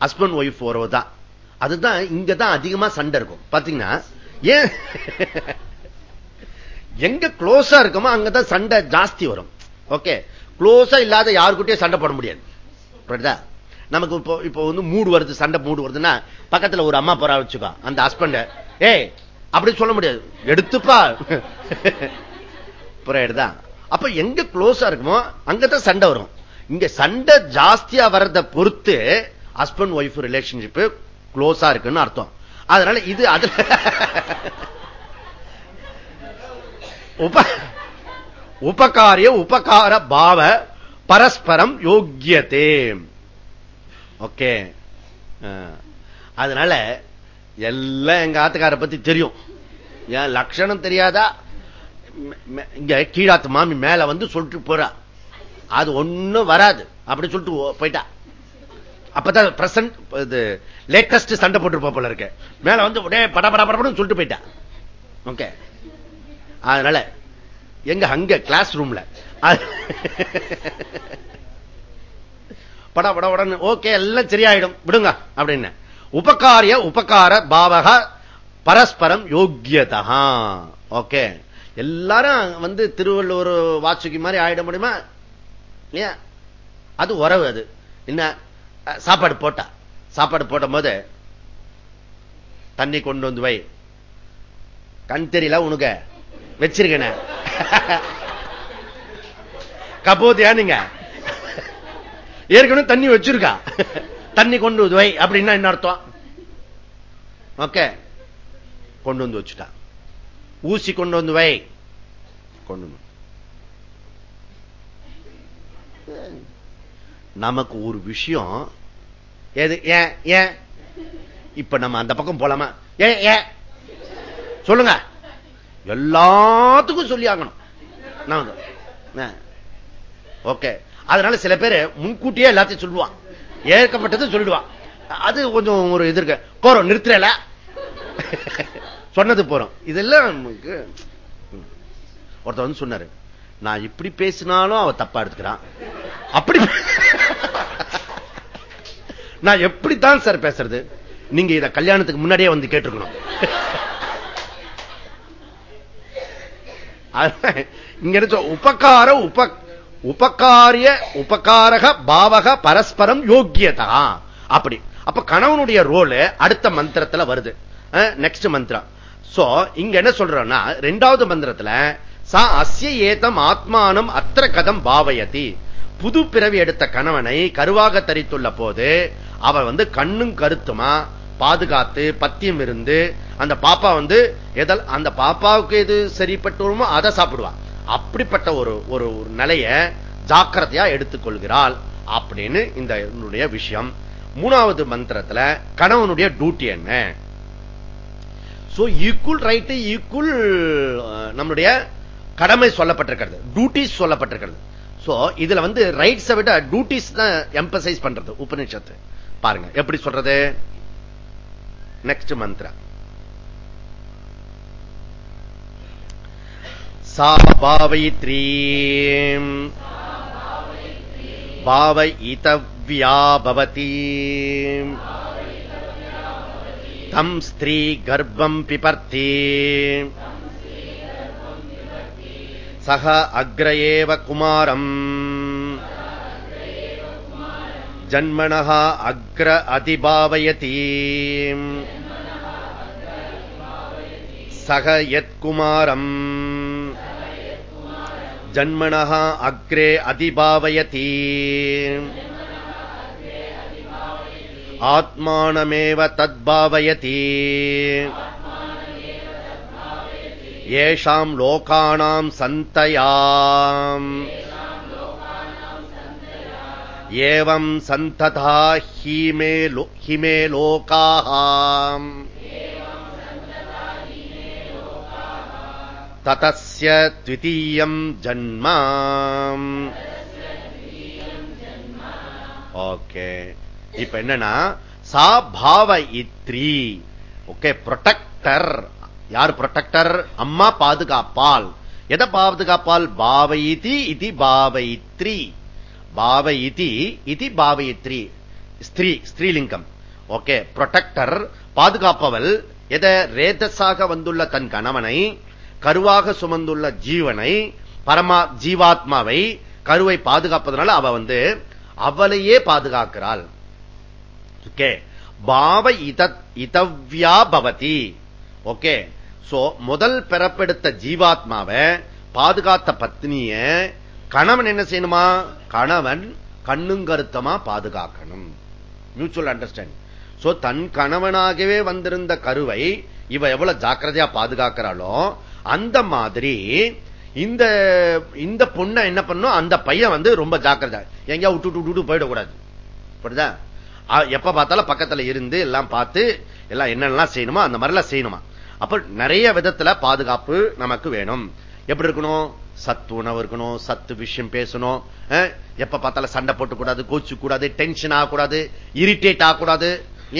ஹஸ்பண்ட் ஒய்ஃப் உறவு தான். அதுதான் இங்க தான் அதிகமா சண்டை இருக்கும். பாத்தீங்கன்னா ஏன்? எங்க க்ளோஸா இருக்குமோ அங்கதான் சண்டை ஜாஸ்தி வரும். ஓகே க்ளோஸா இல்லாத யாருக்கிட்டே சண்டை போட முடியாது. புரியுதா? நமக்கு இப்போ இப்போ வந்து மூடு வருது சண்டை மூடு வருதுன்னா பக்கத்துல ஒரு அம்மா போறா வச்சுக்கோ. அந்த ஹஸ்பண்ட ஏய் அப்படி சொல்ல முடியாது. எடுத்துப்பா. புரியுதா? அப்ப எங்க க்ளோஸா இருக்குமோ அங்கதான் சண்டை வரும். இங்க சண்டை ஜாஸ்தியா வர்றத பொறுத்து ஹஸ்பண்ட் ஒய்ஃப் ரிலேஷன்ஷிப் க்ளோஸா இருக்குன்னு அர்த்தம். அதனால இது அதுல உப உபகாரிய உபகார பாவ பரஸ்பரம் யோக்கியதே. ஓகே. அதனால எல்லாம் எங்க ஆத்துக்கார பத்தி தெரியும். என் லட்சணம் தெரியாதா? இங்க கீழாத்து மாமி மேல வந்து சொல்லிட்டு போறா. அது ஒண்ணும் வராது. அப்படி சொல்லிட்டு போயிட்டா. அப்பதான் பிரசன்ட் இது லேட்டஸ்ட் சண்டை போட்டு போல இருக்க. மேல வந்து உடனே பட பட படப்படும் சொல்லிட்டு போயிட்டா. ஓகே அதனால எங்க அங்க கிளாஸ் ரூம்ல பட பட உடனே ஓகே எல்லாம் சரியாயிடும். விடுங்க அப்படின்னு. உபகாரிய உபகார பாவக பரஸ்பரம் யோக்கியதா ஓகே எல்லாரும் வந்து திருவள்ளுவர் வாசுகி மாதிரி ஆயிட முடியுமா? அது உறவு அது. என்ன? சாப்பாடு போட்டா. சாப்பாடு போடும் போது தண்ணி கொண்டு வந்து வை. கண் தெரியல உனக்கு. வச்சிருக்கேன. கபோதியா நீங்க? ஏற்கனவே தண்ணி வச்சிருக்கா. தண்ணி கொண்டு வந்து வை அப்படின்னா என்ன அர்த்தம்? ஓகே. கொண்டு வந்து வச்சுட்டா. ஊசி கொண்டு வந்து வை. கொண்டு வந்து. நமக்கு ஒரு விஷயம் எது ஏன் ஏன் இப்ப நம்ம அந்த பக்கம் போலாமா? ஏன் ஏன் சொல்லுங்க. எல்லாத்துக்கும் சொல்லி ஆகணும். ஓகே. அதனால சில பேர் முன்கூட்டியே எல்லாத்தையும் சொல்லுவான். ஏற்கப்பட்டது சொல்லிடுவான். அது கொஞ்சம் ஒரு இது இருக்கு. போறோம் நிறுத்துறல? சொன்னது போறோம். இதெல்லாம் நமக்கு ஒருத்தர் வந்து சொன்னாரு நான் இப்படி பேசினாலும் அவ தப்பா எடுத்துக்கிறான். அப்படி நான் எப்படித்தான் சார் பேசுறது? நீங்க இத கல்யாணத்துக்கு முன்னாடியே வந்து கேட்டுருக்கணும். இங்க உபகார உப உபகாரிய உபகாரக பாவக பரஸ்பரம் யோக்கியதா? அப்படி. அப்ப கணவனுடைய ரோல் அடுத்த மந்திரத்துல வருது. நெக்ஸ்ட் மந்திரம். சோ இங்க என்ன சொல்றோம்னா ரெண்டாவது மந்திரத்துல சா அஸ்ய ஏதம் ஆத்மானம் அத்திர கதம் பாவயதி. புது பிறவி எடுத்த கணவனை கருவாக தரித்துள்ள போது அவ வந்து கண்ணும் கருத்துமா? பாதுகாத்து பத்தியம் இருந்து அந்த பாப்பா வந்து எதல் அந்த பாப்பாவுக்கு எது சரிப்பட்டு வருமோ அதை சாப்பிடுவா. அப்படிப்பட்ட ஒரு ஒரு நிலைய ஜாக்கிரதையா எடுத்துக்கொள்கிறாள் அப்படின்னு இந்த விஷயம். மூணாவது மந்திரத்துல கணவனுடைய டியூட்டி என்ன? சோ ஈக்குவல் ரைட்டு ஈக்குவல் நம்மளுடைய கடமை சொல்லப்பட்டிருக்கிறது. டியூட்டிஸ் சொல்லப்பட்டிருக்கிறது. சோ இதுல வந்து ரைட்ஸை விட டியூட்டிஸ் தான் எம்பசைஸ் பண்றது உபநிஷத்து. பாருங்க எப்படி சொல்றது? நெக்ஸ்ட் மந்திர சா பாவைத்ரீ பாவை இதவ்யா பவதி தம் ஸ்திரீ கர்ப்பம் பிபர்த்தி சக அக்ர ஏவ குமாரம். जन्मणः अग्र अधिभावयति सह यत्कुमारम् जन्मणः अग्रे अधिभावयति आत्मानमेव तद्भावयति येषाम् लोकानाम् सन्तयाम् एवम् सन्तथा हिमे हिमे लोकाः ततस्य द्वितीयम् जन्म ஓகே இப்ப என்னன்னா சா பாவ இத்ரி ஓகே ப்ரொடெக்டர் யார் ப்ரொடெக்டர் அம்மா பாதுகாப்பால் எதை பாதுகாப்பால் பாவயிதி இது பாவயித்ரி பாவயிதி இது பாவயித்ரி. ஸ்திரீ ஸ்திரீலிங்கம். ஓகே ப்ரொடெக்டர் பாதுகாப்பவள் எதை ரேதஸாக வந்துள்ள தன் கணவனை கருவாக சுமந்துள்ள ஜீவனை பரமா ஜீவாத்மாவை கருவை பாதுகாப்பதனால அவ வந்து அவளையே பாதுகாக்கிறாள். ஓகே பாவ இதவ்யா பவதி. ஓகே சோ முதல் பிறப்பெடுத்த ஜீவாத்மாவை பாதுகாத்த பத்னிய கணவன் என்ன செய்யணுமா? கணவன் கண்ணுங்கருத்தமா பாதுகாக்கணும். மியூச்சுவல் அண்டர்ஸ்டாண்டிங் சோ தன் கணவனாகவே வந்திருந்த கருவை இவ எவ்வளவு ஜாக்கிரதையா பாதுகாக்கிறாளோ அந்த மாதிரி இந்த இந்த பொண்ணை என்ன பண்ணும்? அந்த பையன் வந்து ரொம்ப ஜாக்கிரதா. எங்கேயா விட்டு விட்டு போயிடக்கூடாது. புரியுதா? எப்ப பார்த்தாலும் பக்கத்துல இருந்து எல்லாம் பார்த்து எல்லாம் என்னெல்லாம் செய்யணுமோ அந்த மாதிரிலாம் செய்யணுமா? அப்ப நிறைய விதத்துல பாதுகாப்பு நமக்கு வேணும். எப்படி இருக்கணும்? சத்து உணவு இருக்கணும் சத்து விஷயம் பேசணும் எப்ப பார்த்தாலும் சண்டை போட்டுக்கூடாது கோச்சு கூடாது டென்ஷன் ஆகக்கூடாது இரிட்டேட் ஆகக்கூடாது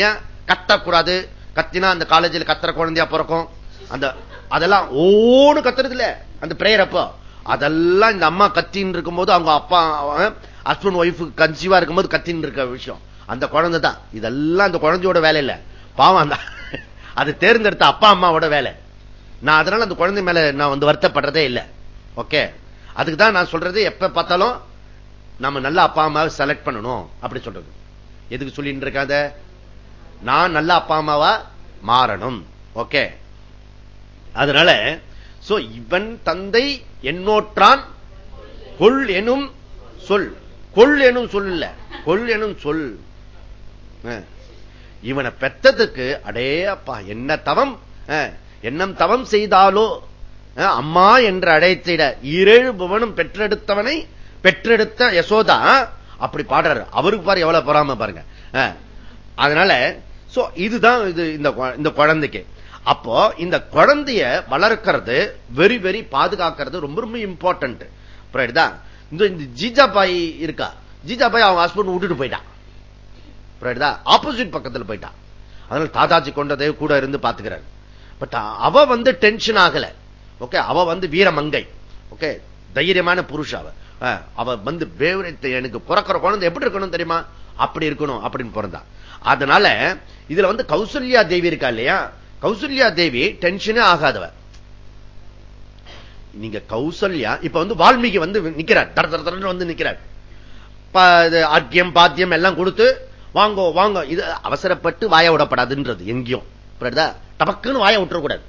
ஏன் கத்தக்கூடாது. கத்தினா அந்த காலேஜில் கத்துற குழந்தையா பிறக்கும். அந்த அதெல்லாம் ஓடு கத்துறது இல்ல அந்த பிரேயர் அப்போ. அதெல்லாம் இந்த அம்மா கத்தின்னு இருக்கும்போது அவங்க அப்பா ஹஸ்பண்ட் ஒய்ஃபு கன்சீவா இருக்கும்போது கத்தின்னு இருக்க விஷயம். அந்த குழந்தை தான். இதெல்லாம் அந்த குழந்தையோட வேலை இல்ல. பாவம் தான் அது தேர்ந்தெடுத்த அப்பா அம்மாவோட வேலை. நான் அதனால அந்த குழந்தை மேல நான் வந்து வருத்தப்படுறதே இல்லை. ஓகே அதுக்கு தான் நான் சொல்றது எப்ப பார்த்தாலும் நம்ம நல்ல அப்பா அம்மாவை செலக்ட் பண்ணணும். அப்படி சொல்றது. எதுக்கு சொல்லிட்டு இருக்காத? நான் நல்ல அப்பா அம்மாவா மாறணும். ஓகே அதனால சோ இவன் தந்தை என்னோற்றான். கொள் எனும் சொல். கொள் எனும் சொல் இல்ல. கொள் எனும் சொல். இவனை பெத்ததுக்கு அடே அப்பா என்ன தவம்? என்னம் தவம் செய்தாலோ? அம்மா என்று அழைத்திட ஈரேழு புவனும் பெற்றெடுத்தவனை பெற்றெடுத்த யசோதா. அப்படி பாடுறாரு. அவருக்கு பாரு எவ்வளவு பொறாம பாருங்க. அதனால இதுதான் இது இந்த குழந்தைக்கு. அப்போ இந்த குழந்தைய வளர்க்கிறது வெரி வெரி பாதுகாக்கிறது ரொம்ப ரொம்ப இம்பார்ட்டன்ட் புரியுதா? இந்த ஜிஜாபாய் இருக்கா? ஜிஜாபாய் அவங்க ஹஸ்பண்ட் விட்டுட்டு போயிட்டான். ஆப்போசிட் பக்கத்தில் போயிட்டான். அதனால தாதாஜி கொண்டதே கூட இருந்து பாத்துக்கிறார். பட் அவ வந்து டென்ஷன் ஆகல. ஓகே அவ வந்து வீரமங்கை. ஓகே தைரியமான புருஷ அவ. அவ வந்து எனக்கு பிறக்கிற குழந்தை எப்படி இருக்கணும் தெரியுமா? அப்படி இருக்கணும் அப்படின்னு பிறந்தா. அதனால இதுல வந்து கௌசல்யா தேவி இருக்கா இல்லையா? கௌசல்யா தேவி டென்ஷனே ஆகாதவ. நீங்க கௌசல்யா இப்ப வந்து வால்மீகி வந்து நிக்கிறார். தர தர வந்து நிக்கிறார். அர்க்கியம் பாத்தியம் எல்லாம் கொடுத்து வாங்கோ வாங்க இது அவசரப்பட்டு வாய விடப்படாதுன்றது எங்கேயும். டபக்குன்னு வாய விட்டுறக்கூடாது.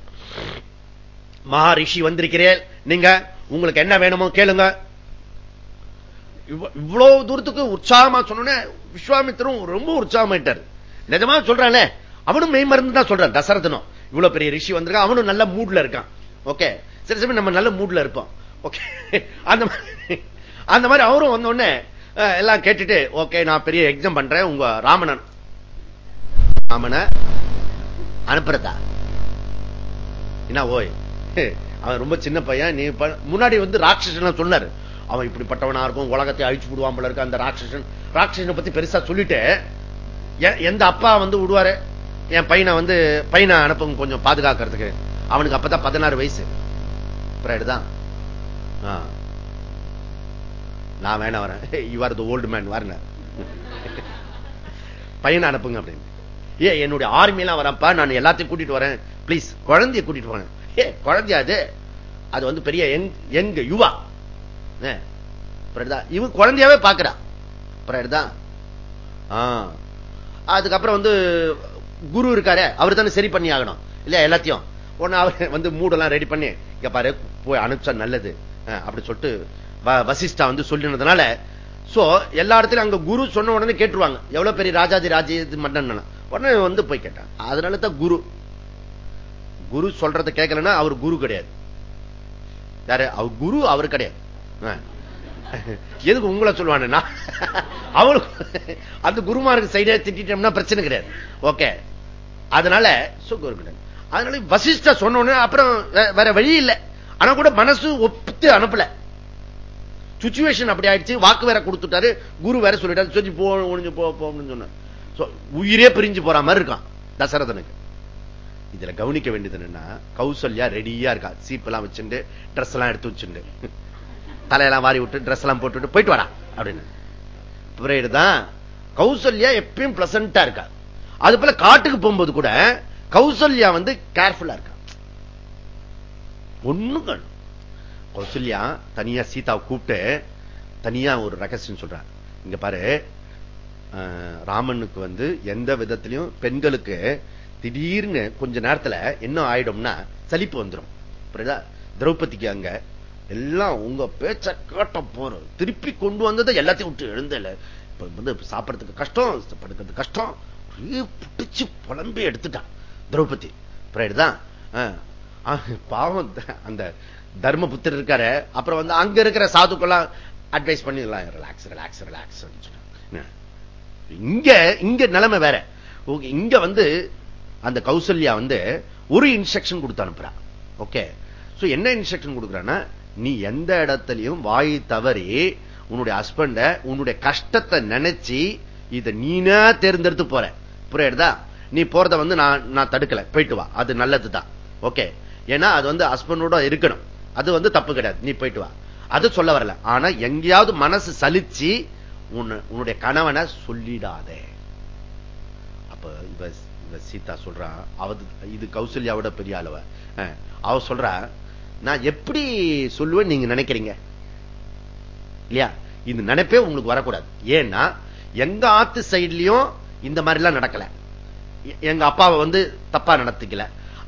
மகாரிஷி வந்திருக்கிறேன். நீங்க உங்களுக்கு என்ன வேணுமோ கேளுங்க. இவ்வளவு தூரத்துக்கு உற்சாகமா சொன்ன விஸ்வாமித்திரும் ரொம்ப உற்சாகமாயிட்டார். நிஜமா சொல்றானே அவனும் மெய் மருந்து தான் சொல்றான் தசரதனும். இவ்வளவு பெரிய ரிஷி வந்திருக்கான் அவனும் நல்ல மூட்ல இருக்கான். ஓகே சரி சமயம் நம்ம நல்ல மூட்ல இருப்போம். ஓகே அந்த மாதிரி அந்த மாதிரி அவரும் வந்த உடனே எல்லாம் கேட்டுட்டு ஓகே நான் பெரிய எக்ஸாம் பண்றேன் உங்க ராமணன். ராமனை அனுப்புறதா? என்ன ஓய் அவன் ரொம்ப சின்ன பையன் நீ முன்னாடி வந்து ராட்சசன் சொன்னாரு. அவன் இப்படிப்பட்டவனா இருக்கும் உலகத்தை அழிச்சு விடுவான் போல இருக்க அந்த ராட்சசன். ராட்சசனை பத்தி பெருசா சொல்லிட்டு எந்த அப்பா வந்து விடுவாரு? என் பையனை வந்து பையனை அனுப்புங்க கொஞ்சம் பாதுகாக்கிறதுக்கு. அவனுக்கு அப்பதான் பதினாறு வயசு. தான் நான் வேணா வரேன். யூஆர் த ஓல்டு மேன் வரல பையனை அனுப்புங்க அப்படின்னு. ஏ என்னுடைய ஆர்மி எல்லாம் வரப்பா நான் எல்லாத்தையும் கூட்டிட்டு வரேன். பிளீஸ் குழந்தைய கூட்டிட்டு வரேன். குழந்தைய அது அது வந்து பெரிய எங்க யுவா. இவன் குழந்தையாவே பாக்குறா. அதுக்கப்புறம் வந்து குரு இருக்காரு அவர் தானே சரி பண்ணி ஆகணும். இல்லையா எல்லாத்தையும். ஒன்னு அவர் வந்து மூடெல்லாம் ரெடி பண்ணி இங்க பாரு போய் அனுப்பிச்சா நல்லது. அப்படி சொல்லிட்டு வசிஷ்டா வந்து சொல்லினதுனால சோ எல்லா இடத்துலயும் அங்க குரு சொன்ன உடனே கேட்டுருவாங்க. எவ்வளவு பெரிய ராஜாதி ராஜ மன்னன். உடனே வந்து போய் கேட்டான் அதனால தான் குரு. குரு சொல்றத கேட்கலன்னா அவர் குரு கிடையாது. யாரு? அவர் குரு அவர் கிடையாது. எதுக்கு உங்களை சொல்லுவானுன்னா அவளுக்கு அந்த குருமாருக்கு சைடே திட்டம்னா பிரச்சனை கிடையாது. ஓகே. அதனால சுகர் கிடையாது அதனால வசிஷ்ட சொன்ன அப்புறம் வேற வழி இல்லை. ஆனா கூட மனசு ஒப்பித்து அனுப்பல. சுச்சுவேஷன் அப்படி ஆயிடுச்சு. வாக்கு வேற கொடுத்துட்டாரு. குரு வேற சொல்லிட்டாரு. சொல்லி போ ஒழிஞ்சு போன்னு சொன்னார். உயிரே பிரிஞ்சு போற மாதிரி இருக்கான் தசரதனுக்கு. இதுல கவனிக்க வேண்டியது என்னன்னா கௌசல்யா ரெடியா இருக்கா? சீப் எல்லாம் வச்சுட்டு ட்ரெஸ் எல்லாம் எடுத்து வச்சுட்டு தலையெல்லாம் வாரி விட்டு ட்ரெஸ் எல்லாம் போட்டுட்டு போயிட்டு வரா அப்படின்னு. தான் கௌசல்யா எப்பயும் பிளசண்டா இருக்கா? அது போல காட்டுக்கு போகும்போது கூட கௌசல்யா வந்து கேர்ஃபுல்லா இருக்கா? ஒண்ணும் கௌசல்யா தனியா சீதாவை கூப்பிட்டு தனியா ஒரு ரகசியம் சொல்ற இங்க பாரு ராமனுக்கு வந்து எந்த விதத்திலையும் பெண்களுக்கு திடீர்னு கொஞ்ச நேரத்துல என்ன ஆயிடும்னா சலிப்பு வந்துடும் திரௌபதிக்கு அங்க எல்லாம் உங்க பேச்ச கேட்ட போறோம் திருப்பி கொண்டு வந்ததை எல்லாத்தையும் விட்டு எழுந்தல. இப்ப வந்து சாப்பிடறதுக்கு கஷ்டம் படுக்கிறது கஷ்டம். பிடிச்சு புலம்பி எடுத்துட்டான் திரௌபதி. தான் பாவம் அந்த தர்மபுத்திர இருக்காரு. அப்புறம் வந்து அங்க இருக்கிற சாதுக்கெல்லாம் அட்வைஸ் பண்ணிடலாம். ரிலாக்ஸ் ரிலாக்ஸ் ரிலாக்ஸ் இங்க இங்க நிலைமை வேற. இங்க வந்து அந்த கௌசல்யா வந்து ஒரு இன்ஸ்ட்ரக்ஷன் கொடுத்து அனுப்புறா. ஓகே என்ன இன்ஸ்ட்ரக்ஷன் கொடுக்குறான்னா நீ எந்த இடத்துலயும் வாய் தவறி உன்னுடைய ஹஸ்பண்ட உன்னுடைய கஷ்டத்தை நினைச்சு இதை நீனா தேர்ந்தெடுத்து போற. புரியுதா? நீ போறத வந்து நான் நான் தடுக்கல. போயிட்டு வா. அது நல்லதுதான். ஓகே ஏன்னா அது வந்து ஹஸ்பண்டோட இருக்கணும். அது வந்து தப்பு கிடையாது. நீ போயிட்டு வா. அது சொல்ல வரல. ஆனா எங்கேயாவது மனசு சலிச்சு உன்னுடைய கணவனை சொல்லிடாதே. அப்ப இவ இந்த சீதா சொல்றான் அவது இது கௌசல்யாவோட பெரிய அளவ அவ சொல்றா நான் எப்படி சொல்லுவேன் நீங்க நினைக்கிறீங்க? இல்லையா? இந்த நினைப்பே உங்களுக்கு வரக்கூடாது. ஏன்னா எங்க ஆத்து சைட்லயும் இந்த மாதிரி எல்லாம் நடக்கல. எங்க அப்பாவை வந்து தப்பா நடத்திக்கல.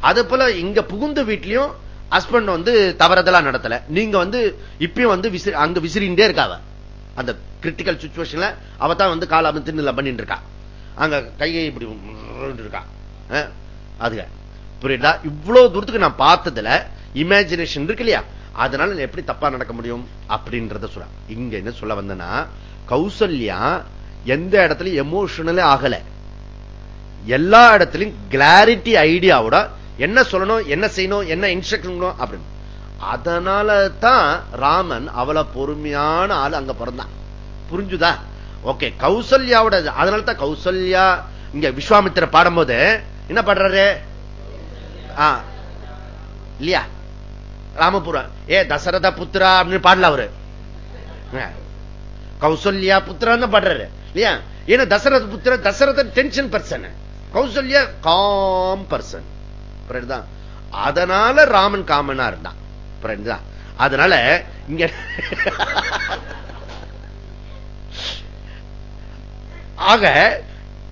அது போல இங்க புகுந்த வீட்லயும் ஹஸ்பண்ட் வந்து தவறதெல்லாம் நடத்தல. நீங்க வந்து இப்பயும் வந்து அங்க விசிறிண்டே இருக்காவ. அந்த கிரிட்டிக்கல் சுச்சுவேஷன்ல அவ தான் வந்து கால அமைத்து பண்ணிட்டு இருக்கா. அங்க கையை இப்படி இருக்கான் அதுக புரியுதா? இவ்வளவு தூரத்துக்கு நான் பார்த்ததுல இமேஜினேஷன் இருக்கு இல்லையா? அதனால எப்படி தப்பா நடக்க முடியும் அப்படின்றத சொல்ல இங்க என்ன சொல்ல வந்தனா கௌசல்யா எந்த இடத்துலயும் எமோஷனலே ஆகல. எல்லா இடத்துலயும் கிளாரிட்டி ஐடியாவோட என்ன சொல்லணும் என்ன செய்யணும் என்ன இன்ஸ்ட்ரக்ஷன் அப்படின்னு. அதனால தான் ராமன் அவளை பொறுமையான ஆள் அங்க பிறந்தான். புரிஞ்சுதா? ஓகே கௌசல்யாவோட அதனால தான் கௌசல்யா இங்க விஸ்வாமித்திர பாடும்போது என்ன பாடுறாரு? இல்லையா? ராமபுரம். ஏ தசரத புத்திரா அப்படின்னு பாடல அவரு. கௌசல்யா புத்திரான்னு பாடுறாரு இல்லையா? ஏன்னா தசரத புத்திர Dasharatha tension person Kausalya calm person அதனால ராமன் காமனா இருந்தான். அதனால இங்க ஆக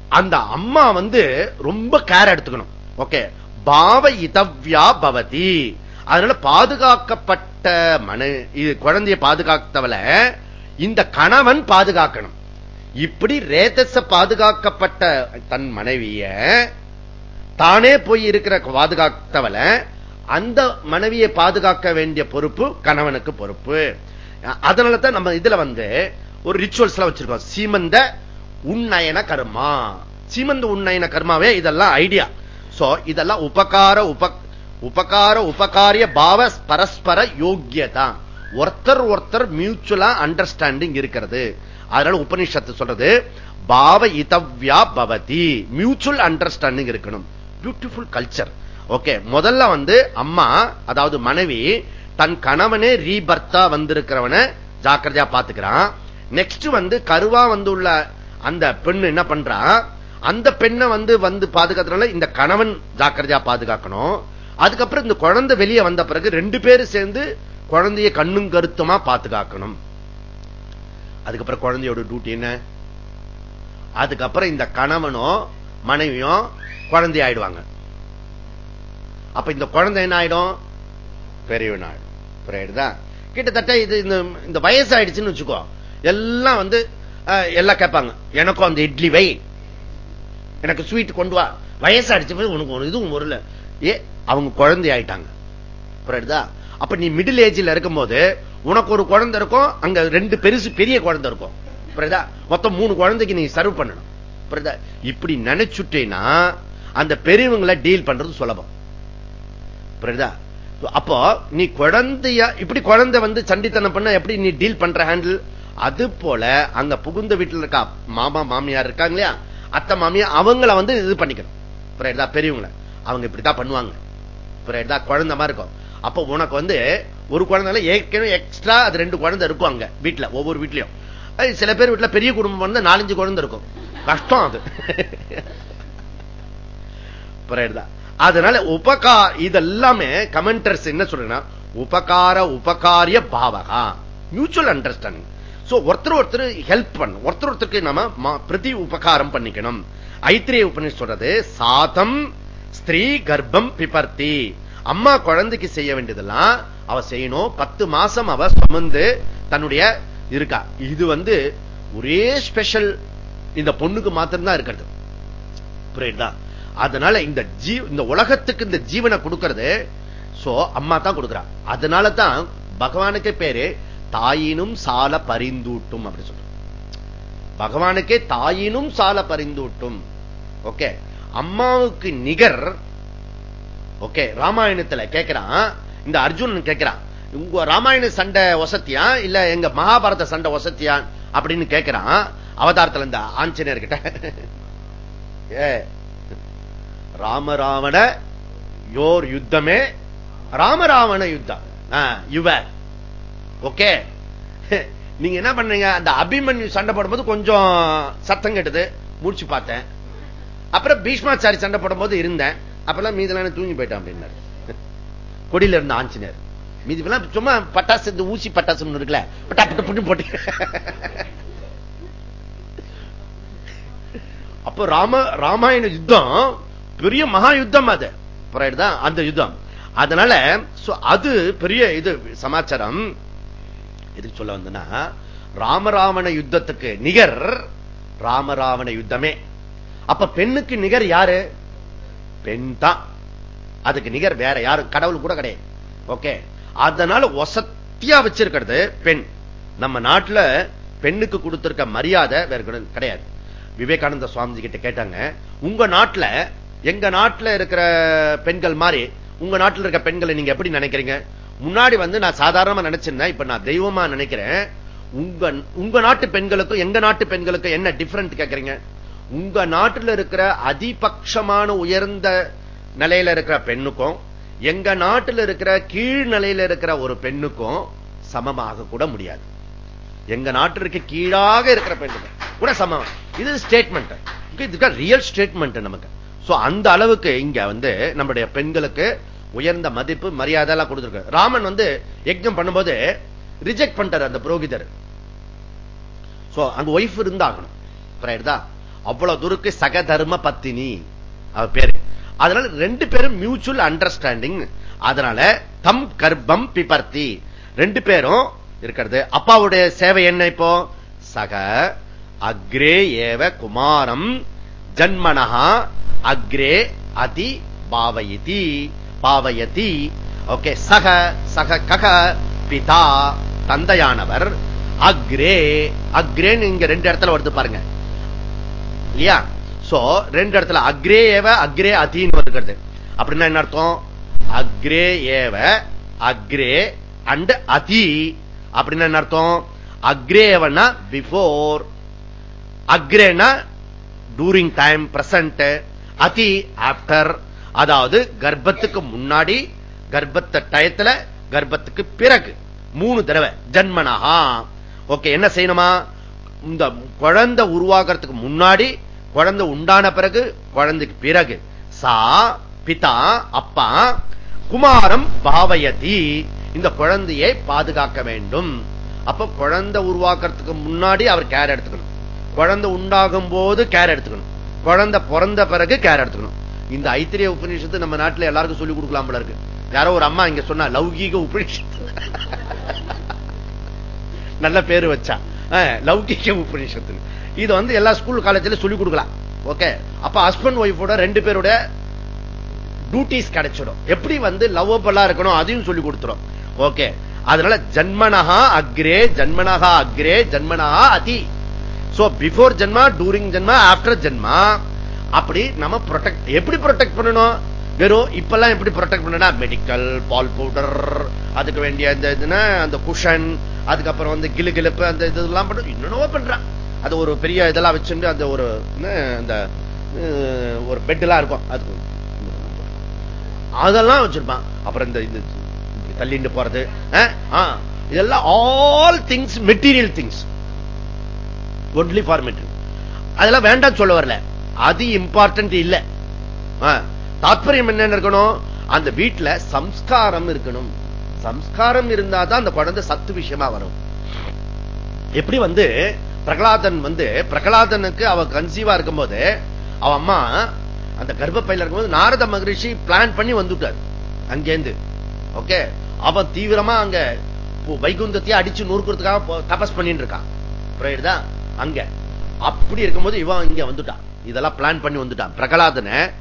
அந்த அம்மா வந்து ரொம்ப கேர் எடுத்துக்கணும். ஓகே பாவ இதவ்யா பவதி. அதனால பாதுகாக்கப்பட்ட மனு இது குழந்தைய பாதுகாத்தவள இந்த கணவன் பாதுகாக்கணும். இப்படி ரேதச பாதுகாக்கப்பட்ட தன் மனைவிய தானே போய் இருக்கிற பாதுகாத்தவள அந்த மனைவியை பாதுகாக்க வேண்டிய பொறுப்பு கணவனுக்கு பொறுப்பு. அதனால தான் நம்ம இதுல வந்து ஒரு ரிச்சுவல்ஸ் எல்லாம் வச்சிருக்கோம். சீமந்த உன்னயன கர்மா. சீமந்த உன்னயன கர்மாவே இதெல்லாம் ஐடியா சோ இதெல்லாம் உபகார உப உபகார உபகாரிய பாவ பரஸ்பர யோக்கியதா. ஒருத்தர் ஒருத்தர் மியூச்சுவலா அண்டர்ஸ்டாண்டிங் இருக்கிறது. அதனால உபனிஷத்து சொல்றது பாவ இதவ்யா பவதி. மியூச்சுவல் அண்டர்ஸ்டாண்டிங் இருக்கணும். பியூட்டிஃபுல் கல்ச்சர் ஓகே முதல்ல வந்து அம்மா அதாவது மனைவி தன் கணவனே ரீபர்த்தா வந்திருக்கிறவனை ஜாக்கிரதையா பாத்துக்கிறான். நெக்ஸ்ட் வந்து கருவா வந்து உள்ள அந்த பெண் என்ன பண்றா? அந்த பெண்ணை வந்து வந்து பாதுகாத்துனால இந்த கணவன் ஜாக்கிரதையா பாதுகாக்கணும். அதுக்கப்புறம் இந்த குழந்தை வெளியே வந்த பிறகு ரெண்டு பேரும் சேர்ந்து குழந்தைய கண்ணும் கருத்துமா பாதுகாக்கணும். அதுக்கப்புறம் குழந்தையோட டியூட்டி என்ன? அதுக்கப்புறம் இந்த கணவனும் மனைவியும் குழந்தை ஆயிடுவாங்க. அப்ப இந்த குழந்தை என்ன ஆயிடும்? பெரிய நாள் புரியுதா? கிட்டத்தட்ட இது இந்த வயசு ஆயிடுச்சுன்னு வச்சுக்கோ. எல்லாம் வந்து எல்லாம் கேட்பாங்க. எனக்கும் அந்த இட்லி வை. எனக்கு ஸ்வீட் கொண்டு வா. வயசாடிச்சு உனக்கு ஒரு இதுவும் வரல. ஏ அவங்க குழந்தை ஆயிட்டாங்க. புரியுதா? அப்ப நீ மிடில் ஏஜ்ல இருக்கும் போது உனக்கு ஒரு குழந்தை இருக்கும் அங்க ரெண்டு பெருசு பெரிய குழந்தை இருக்கும். புரியுதா? மொத்தம் மூணு குழந்தைக்கு நீ சர்வ் பண்ணணும். புரியுதா? இப்படி நினைச்சுட்டேன்னா அந்த பெரியவங்களை டீல் பண்றது சுலபம். புரியுதா? அப்போ நீ குழந்தைய இப்படி குழந்தை வந்து சண்டித்தனம் பண்ண எப்படி நீ டீல் பண்ற ஹேண்டில் அது போல அங்க புகுந்த வீட்டில் இருக்கா மாமா மாமியார் இருக்காங்க இல்லையா? அத்தை மாமியா அவங்கள வந்து இது பண்ணிக்கணும். புரியுதா பெரியவங்கள. அவங்க இப்படித்தான் பண்ணுவாங்க. புரியுதா குழந்தை மாதிரி இருக்கும். அப்ப உனக்கு வந்து ஒரு குழந்தை ஏற்கனவே எக்ஸ்ட்ரா அது ரெண்டு குழந்தை இருக்கும் அங்க வீட்டுல ஒவ்வொரு வீட்லயும். சில பேர் வீட்டுல பெரிய குடும்பம் வந்து நாலஞ்சு குழந்தை இருக்கும். கஷ்டம் அது. புரியுதா அதனால உபகா இதெல்லாமே கமெண்டர்ஸ் என்ன சொல்றேன்னா உபகார உபகாரிய பாவகா. மியூச்சுவல் அண்டர்ஸ்டாண்டிங் ஒருத்தர் ஒருத்தர் ஹெல்ப் பண்ண. ஒருத்தர் ஒருத்தருக்கு நம்ம பிரதி உபகாரம் பண்ணிக்கணும். ஐத்திரிய உபநிஷ் சொல்றது சாதம் ஸ்திரீ கர்ப்பம் பிபர்த்தி. அம்மா குழந்தைக்கு செய்ய வேண்டியதெல்லாம் அவ செய்யணும். பத்து மாசம் அவ சுமந்து தன்னுடைய இருக்கா. இது வந்து ஒரே ஸ்பெஷல் இந்த பொண்ணுக்கு மாத்திரம்தான் இருக்கிறது. புரியுதா? அதனால இந்த ஜீ இந்த உலகத்துக்கு இந்த ஜீவனை கொடுக்கிறது சோ அம்மா தான் கொடுக்கிறான் அதனால தான் பகவானுக்கு பேரு தாயினும் சால பரிந்தூட்டும் அப்படி சொல்ற பகவானுக்கே தாயினும் சால பரிந்தூட்டும். ஓகே. அம்மாவுக்கு நிகர் ஓகே ராமாயணத்துல கேட்கிறான் இந்த அர்ஜுன் கேட்கிறான் உங்க ராமாயண சண்டை வசத்தியா இல்ல எங்க மகாபாரத சண்டை வசத்தியா அப்படின்னு கேட்கிறான் அவதாரத்துல இந்த ஆஞ்சநேயர் கிட்ட ஏ ராமராவண யோர் யுத்தமே ராமராவண யுத்தம். யுவ ஓகே. நீங்க என்ன பண்ணீங்க அந்த அபிமன்யு சண்டை போடும்போது கொஞ்சம் சத்தம் கெட்டது. முடிச்சு பார்த்தேன். அப்புறம் பீஷ்மாச்சாரி சண்டை போடும்போது இருந்தேன். அப்பெல்லாம் மீதெல்லாம் தூங்கி போயிட்டான் அப்படின்னாரு. கொடியில இருந்த ஆஞ்சநேயர். மீதி சும்மா பட்டாசு இந்த ஊசி பட்டாசு இருக்குல்ல பட்டா புட்டு போட்டு அப்போ ராம ராமாயண யுத்தம் பெரிய மகா யுத்தம் அது. தான் அந்த யுத்தம். அதனால அது பெரிய இது சமாச்சாரம். எதுக்கு சொல்ல வந்தனா ராமராவண யுத்தத்துக்கு நிகர் ராமராவண யுத்தமே. அப்ப பெண்ணுக்கு நிகர் யாரு? பெண் தான். அதுக்கு நிகர் வேற யாரும் கடவுள் கூட கிடையாது. ஓகே. அதனால ஒசத்தியா வச்சிருக்கிறது பெண். நம்ம நாட்டுல பெண்ணுக்கு கொடுத்திருக்க மரியாதை வேற கிடையாது. விவேகானந்த சுவாமிஜி கிட்ட கேட்டாங்க உங்க நாட்டுல எங்க நாட்டுல இருக்கிற பெண்கள் மாதிரி உங்க நாட்டில் இருக்க பெண்களை நீங்க எப்படி நினைக்கிறீங்க? முன்னாடி வந்து நான் சாதாரணமா நினைச்சிருந்தேன் இப்ப நான் தெய்வமா நினைக்கிறேன். உங்க உங்க நாட்டு பெண்களுக்கும் எங்க நாட்டு பெண்களுக்கும் என்ன டிஃபரண்ட் கேட்கறீங்க உங்க நாட்டில் இருக்கிற அதிபட்சமான உயர்ந்த நிலையில இருக்கிற பெண்ணுக்கும் எங்க நாட்டில் இருக்கிற கீழ் நிலையில இருக்கிற ஒரு பெண்ணுக்கும் சமமாக கூட முடியாது. எங்க நாட்டிற்கு கீழாக இருக்கிற பெண்ணுங்க கூட சமம். இது ஸ்டேட்மெண்ட் இதுக்கு ரியல் ஸ்டேட்மெண்ட் நமக்கு. அந்த அளவுக்கு இங்க வந்து நம்முடைய பெண்களுக்கு உயர்ந்த மதிப்பு மரியாதை எல்லாம் கொடுத்திருக்கு ராமன் வந்து யஜ்ஞம் பண்ணும்போது ரிஜெக்ட் பண்ணிட்டார் அந்த புரோகிதர். அங்க ஒய்ஃப் இருந்தாகணும். அவ்வளவு தூருக்கு சகதர்ம பத்தினி. அவ பேரு. அதனால ரெண்டு பேரும் மியூச்சுவல் அண்டர்ஸ்டாண்டிங் அதனால தம் கர்ப்பம் பிபர்த்தி. ரெண்டு பேரும் இருக்கிறது. அப்பாவுடைய சேவை என்ன இப்போ? சக அக்ரே ஏவ குமாரம் ஜன்மனஹா அக்ரே அதி பாவயிதி பாவயதி. ஓகே சக சக கக பிதா தந்தையானவர். அக்ரே அக்ரேன்னு இங்க ரெண்டு இடத்துல வருது பாருங்க. இல்லையா? சோ ரெண்டு இடத்துல அக்ரே ஏவ அக்ரே அதின்னு வருகிறது. அப்படின்னா என்ன அர்த்தம்? அக்ரே ஏவ அக்ரே அண்ட் அதி. அப்படின்னா என்ன அர்த்தம்? அக்ரேவனா பிஃபோர் அக்ரேனா டூரிங் டைம் பிரசன்ட் அதி ஆப்டர் அதாவது கர்ப்பத்துக்கு முன்னாடி கர்ப்பத்தை டயத்துல கர்ப்பத்துக்கு பிறகு. மூணு தடவை. ஜன்மனஹா. ஓகே என்ன செய்யணுமா? இந்த குழந்தை உருவாகிறதுக்கு முன்னாடி குழந்தை உண்டான பிறகு குழந்தைக்கு பிறகு. சா பிதா அப்பா குமாரம் பாவயதி. இந்த குழந்தையை பாதுகாக்க வேண்டும். அப்ப குழந்தை உருவாக்குறதுக்கு முன்னாடி அவர் கேர் எடுத்துக்கணும். குழந்தை உண்டாகும் போது கேர் எடுத்துக்கணும். குழந்தை பிறந்த பிறகு கேர் எடுத்துக்கணும். இந்த ஐத்திரிய உபநிஷத்து நம்ம நாட்டில் எல்லாருக்கும் சொல்லிக் கொடுக்கலாம் போல இருக்கு. யாரோ ஒரு அம்மா இங்க சொன்னா லௌகீக உபநிஷத்து. நல்ல பேரு வச்சா. லௌகிக உபநிஷத்து. இது வந்து எல்லா ஸ்கூல் காலேஜ்ல சொல்லிக் கொடுக்கலாம். ஓகே அப்ப ஹஸ்பண்ட் ஒய்ஃபோட ரெண்டு பேருடைய டியூட்டிஸ் கிடைச்சிடும். எப்படி வந்து லவ்வபிளா இருக்கணும் அதையும் சொல்லி கொடுத்துரும். ஓகே அதனால ஜன்மனஹா அக்ரே ஜன்மனஹா அக்ரே ஜன்மனஹா அதி. சோ பிஃபோர் ஜென்மா டூரிங் ஜென்மா ஆப்டர் ஜென்மா அப்படி நம்ம ப்ரொடெக்ட் எப்படி ப்ரொடெக்ட் பண்ணணும்? வெறும் இப்பெல்லாம் எப்படி ப்ரொடெக்ட் பண்ணா மெடிக்கல் பால் பவுடர் அதுக்கு வேண்டிய இந்த இதுனா அந்த குஷன் அதுக்கப்புறம் வந்து கிளு கிளப்பு அந்த இதெல்லாம் பண்ண இன்னும் பண்றான். அது ஒரு பெரிய இதெல்லாம் வச்சுட்டு அந்த ஒரு அந்த ஒரு பெட் எல்லாம் இருக்கும் அதுக்கு அதெல்லாம் வச்சிருப்பான். அப்புறம் இந்த தள்ளிட்டு போறது இதெல்லாம் all things material things only for material அதெல்லாம் வேண்டாம் சொல்ல வரல. அது இம்பார்ட்டன்ட் இல்ல. தாற்பயம் என்ன இருக்கணும்? அந்த வீட்டுல சம்ஸ்காரம் இருக்கணும். சம்ஸ்காரம் இருந்தாதான் அந்த குழந்தை சத்து விஷயமா வரும். எப்படி வந்து பிரகலாதன் வந்து பிரகலாதனுக்கு அவ கன்சீவா இருக்கும் போது அவ அம்மா அந்த கர்ப்பப்பையில இருக்கும்போது நாரத மகரிஷி பிளான் பண்ணி வந்துட்டார். அங்கேருந்து ஓகே? அவன் தீவிரமா அங்க வைகுந்தத்தையே அடிச்சு நூறுக்கிறதுக்காக தபஸ் பண்ணிட்டு இருக்கான் புரியுதா? அங்க. அப்படி இருக்கும்போது இவன் இங்க வந்துட்டான் இதெல்லாம் பிளான் பண்ணி வந்துட்டான். பிரகலாதனை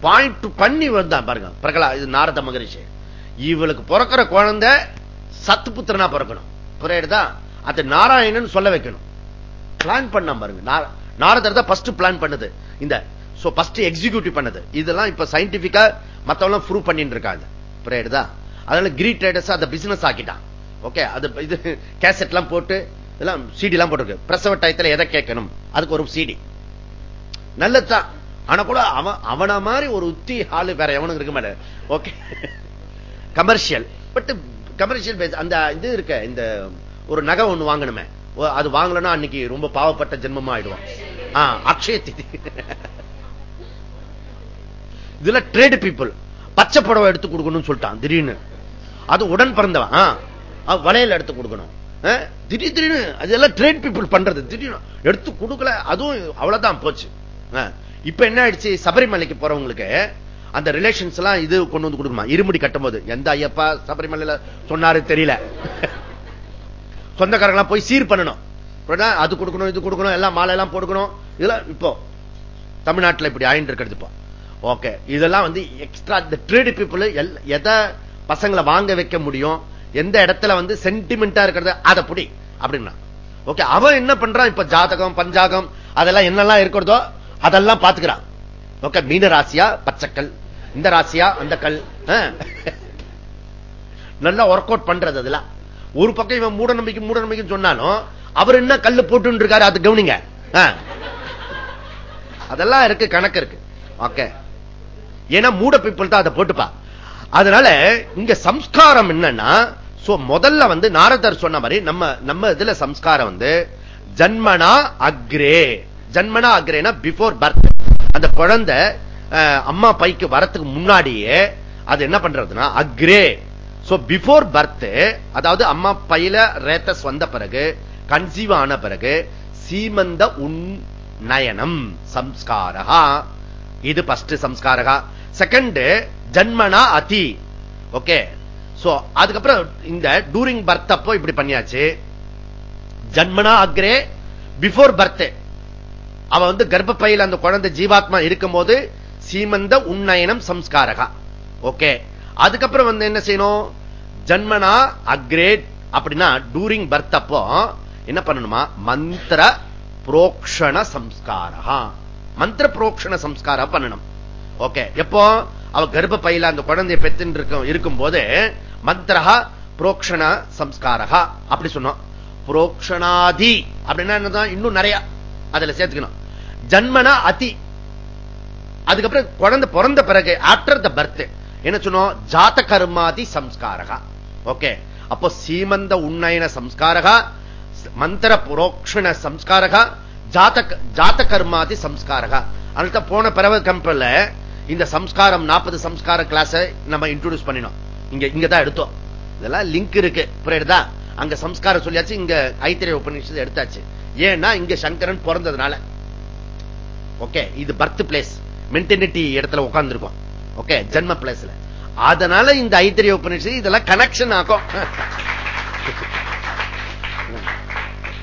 பாயிண்ட் பண்ணி வந்தான் பாருங்க. பிரகலா இது நாரத மகரிஷி. இவளுக்கு பிறக்கிற குழந்தை சத்து புத்திரனா பிறக்கணும். புரியுதா? அது நாராயணன் சொல்ல வைக்கணும். பிளான் பண்ண பாருங்க. நாரதர் தான் ஃபர்ஸ்ட் பிளான் பண்ணது. இந்த எக்ஸிக்யூட்டிவ் பண்ணது. இதெல்லாம் இப்ப சயின்டிபிக்கா மத்தவங்க ப்ரூவ் பண்ணிட்டு இருக்காங்க. புரியுதா? அதனால கிரீட் ட்ரேடர்ஸ் அந்த பிசினஸ் ஆக்கிட்டான். ஓகே அது இது கேசட் எல்லாம் போட்டு இதெல்லாம் சிடி எல்லாம் போட்டிருக்கு. பிரசவ டயத்துல எதை கேட்கணும்? அதுக்கு ஒரு சிடி நல்லதுதான். ஆனா கூட அவன் அவன மாதிரி ஒரு உத்தி ஆளு வேற எவனுக்கு இருக்க மாட்டேன். Okay commercial but commercial base அந்த இது இருக்க இந்த ஒரு நகை ஒண்ணு வாங்கணுமே. அது வாங்கலன்னா அன்னைக்கு ரொம்ப பாவப்பட்ட ஜென்மமா ஆயிடுவான் அக்ஷய திதி. இதுல ட்ரேடு பீப்புள் பச்சை புடவை எடுத்து கொடுக்கணும்னு சொல்லிட்டான் திடீர்னு. அது உடன் பிறந்தவன் வளையல் எடுத்து கொடுக்கணும். திடீர் திடீர்னு அதெல்லாம் ட்ரேட் பீப்புள் பண்றது திடீர்னு. எடுத்து கொடுக்கல அதுவும் அவ்வளவுதான் போச்சு. இப்ப என்ன ஆயிடுச்சு? சபரிமலைக்கு போறவங்களுக்கு அந்த ரிலேஷன்ஸ் எல்லாம் இது கொண்டு வந்து கொடுக்குமா இருமுடி கட்டும் போது எந்த ஐயப்பா சபரிமலையில சொன்னாரு தெரியல. சொந்தக்காரங்க போய் சீர் பண்ணணும். அது கொடுக்கணும் இது கொடுக்கணும் எல்லாம் மாலை எல்லாம் போடுக்கணும். இதெல்லாம் இப்போ தமிழ்நாட்டில் இப்படி ஆயிட்டு இருக்கிறது இப்போ. ஓகே. இதெல்லாம் வந்து எக்ஸ்ட்ரா இந்த ட்ரேடு பீப்புள் எதை பசங்களை வாங்க வைக்க முடியும்? எந்த இடத்துல வந்து சென்டிமெண்டா இருக்கிறது? அதை புடி. அப்படின்னா. ஓகே. அவன் என்ன பண்றான்? இப்ப ஜாதகம் பஞ்சாகம் அதெல்லாம் என்னெல்லாம் இருக்கிறதோ அதெல்லாம் பாத்துக்கிறான் ஓகே மீன ராசியா பச்சைக்கல். இந்த ராசியா அந்த கல். நல்லா ஒர்க் அவுட் பண்றது அதெல்லாம் ஒரு பக்கம் இவன் மூட நம்பிக்கை மூட நம்பிக்கை சொன்னாலும் அவர் என்ன கல்லு போட்டு இருக்காரு அது கவனிங்க. அதெல்லாம் இருக்கு கணக்கு இருக்கு. ஓகே. ஏன்னா மூட பீப்புள் தான் அதை போட்டுப்பா. அதனால இங்க சம்ஸ்காரம் என்னன்னா முதல்ல வந்து நாரதர் சொன்ன மாதிரி நம்ம நம்ம இதுல சம்ஸ்காரம் வந்து ஜன்மனா அக்ரே. ஜன்மனா அக்ரேனா before birth. அந்த குழந்தை அம்மா பைக்கு வரத்துக்கு முன்னாடியே அது என்ன பண்றதுன்னா அக்ரே. சோ பிஃபோர் பர்த் அதாவது அம்மா பையில ரேத்தஸ் வந்த பிறகு கன்சீவ் ஆன பிறகு சீமந்த உன்னயனம் சம்ஸ்காரகா இது பஸ்ட் சம்ஸ்காரகா செகண்ட் ஜன்மனா அதி. ஓகே சோ அதுக்கப்புறம் இந்த டூரிங் பர்த் அப்போ இப்படி பண்ணியாச்சு. ஜன்மனா அக்ரே பிஃபோர் பர்த் அவ வந்து கர்ப்பப்பையில் அந்த குழந்தை ஜீவாத்மா இருக்கும் போது சீமந்த உன்னயனம் சம்ஸ்காரகா. ஓகே. அதுக்கப்புறம் வந்து என்ன செய்யணும்? ஜன்மனா அக்ரேட் அப்படின்னா டூரிங் பர்த் அப்போ என்ன பண்ணணுமா? மந்திர புரோக்ஷண சம்ஸ்காரா மந்திர புரோக்ஷண சம்ஸ்காரம் பண்ணணும். ஓகே. எப்போ? அவ கர்ப்ப பையில அந்த குழந்தைய பெத்து இருக்கும் இருக்கும் போது மந்திரா புரோக்ஷண சம்ஸ்காரா அப்படி சொன்னோம். புரோக்ஷணாதி அப்படின்னா என்னதான்? இன்னும் நிறைய. அதுல சேர்த்துக்கணும். ஜன்மனா அதி. அதுக்கப்புறம் குழந்தை பிறந்த பிறகு ஆப்டர் த பர்த் என்ன சொன்னோம்? ஜாத்த கர்மாதி சம்ஸ்காரகா. ஓகே. அப்போ சீமந்த உன்னயன சம்ஸ்காரகா மந்திர புரோக்ஷண சம்ஸ்காரகா ஜாத்த கர்மாதி சம்ஸ்காரகா. அதனால போன பிறவ கம்பெனில இந்த சம்ஸ்காரம் நாற்பது சம்ஸ்கார கிளாஸ் நம்ம இன்ட்ரோடியூஸ் பண்ணினோம். இங்க இங்க தான் எடுத்தோம். இதெல்லாம் லிங்க் இருக்கு. புரியுதா? அங்க சம்ஸ்காரம் சொல்லியாச்சு இங்க ஐத்திரிய உபநிஷத்து எடுத்தாச்சு. ஏன்னா இங்க சங்கரன் பிறந்ததுனால. ஓகே இது பர்த் பிளேஸ் மென்டெனிட்டி இடத்துல உட்கார்ந்துருக்கும் ஓகே ஜென்ம பிளேஸ்ல அதனால இந்த ஐத்திரிய உபநிஷத்து இதெல்லாம் கனெக்ஷன் ஆகும்.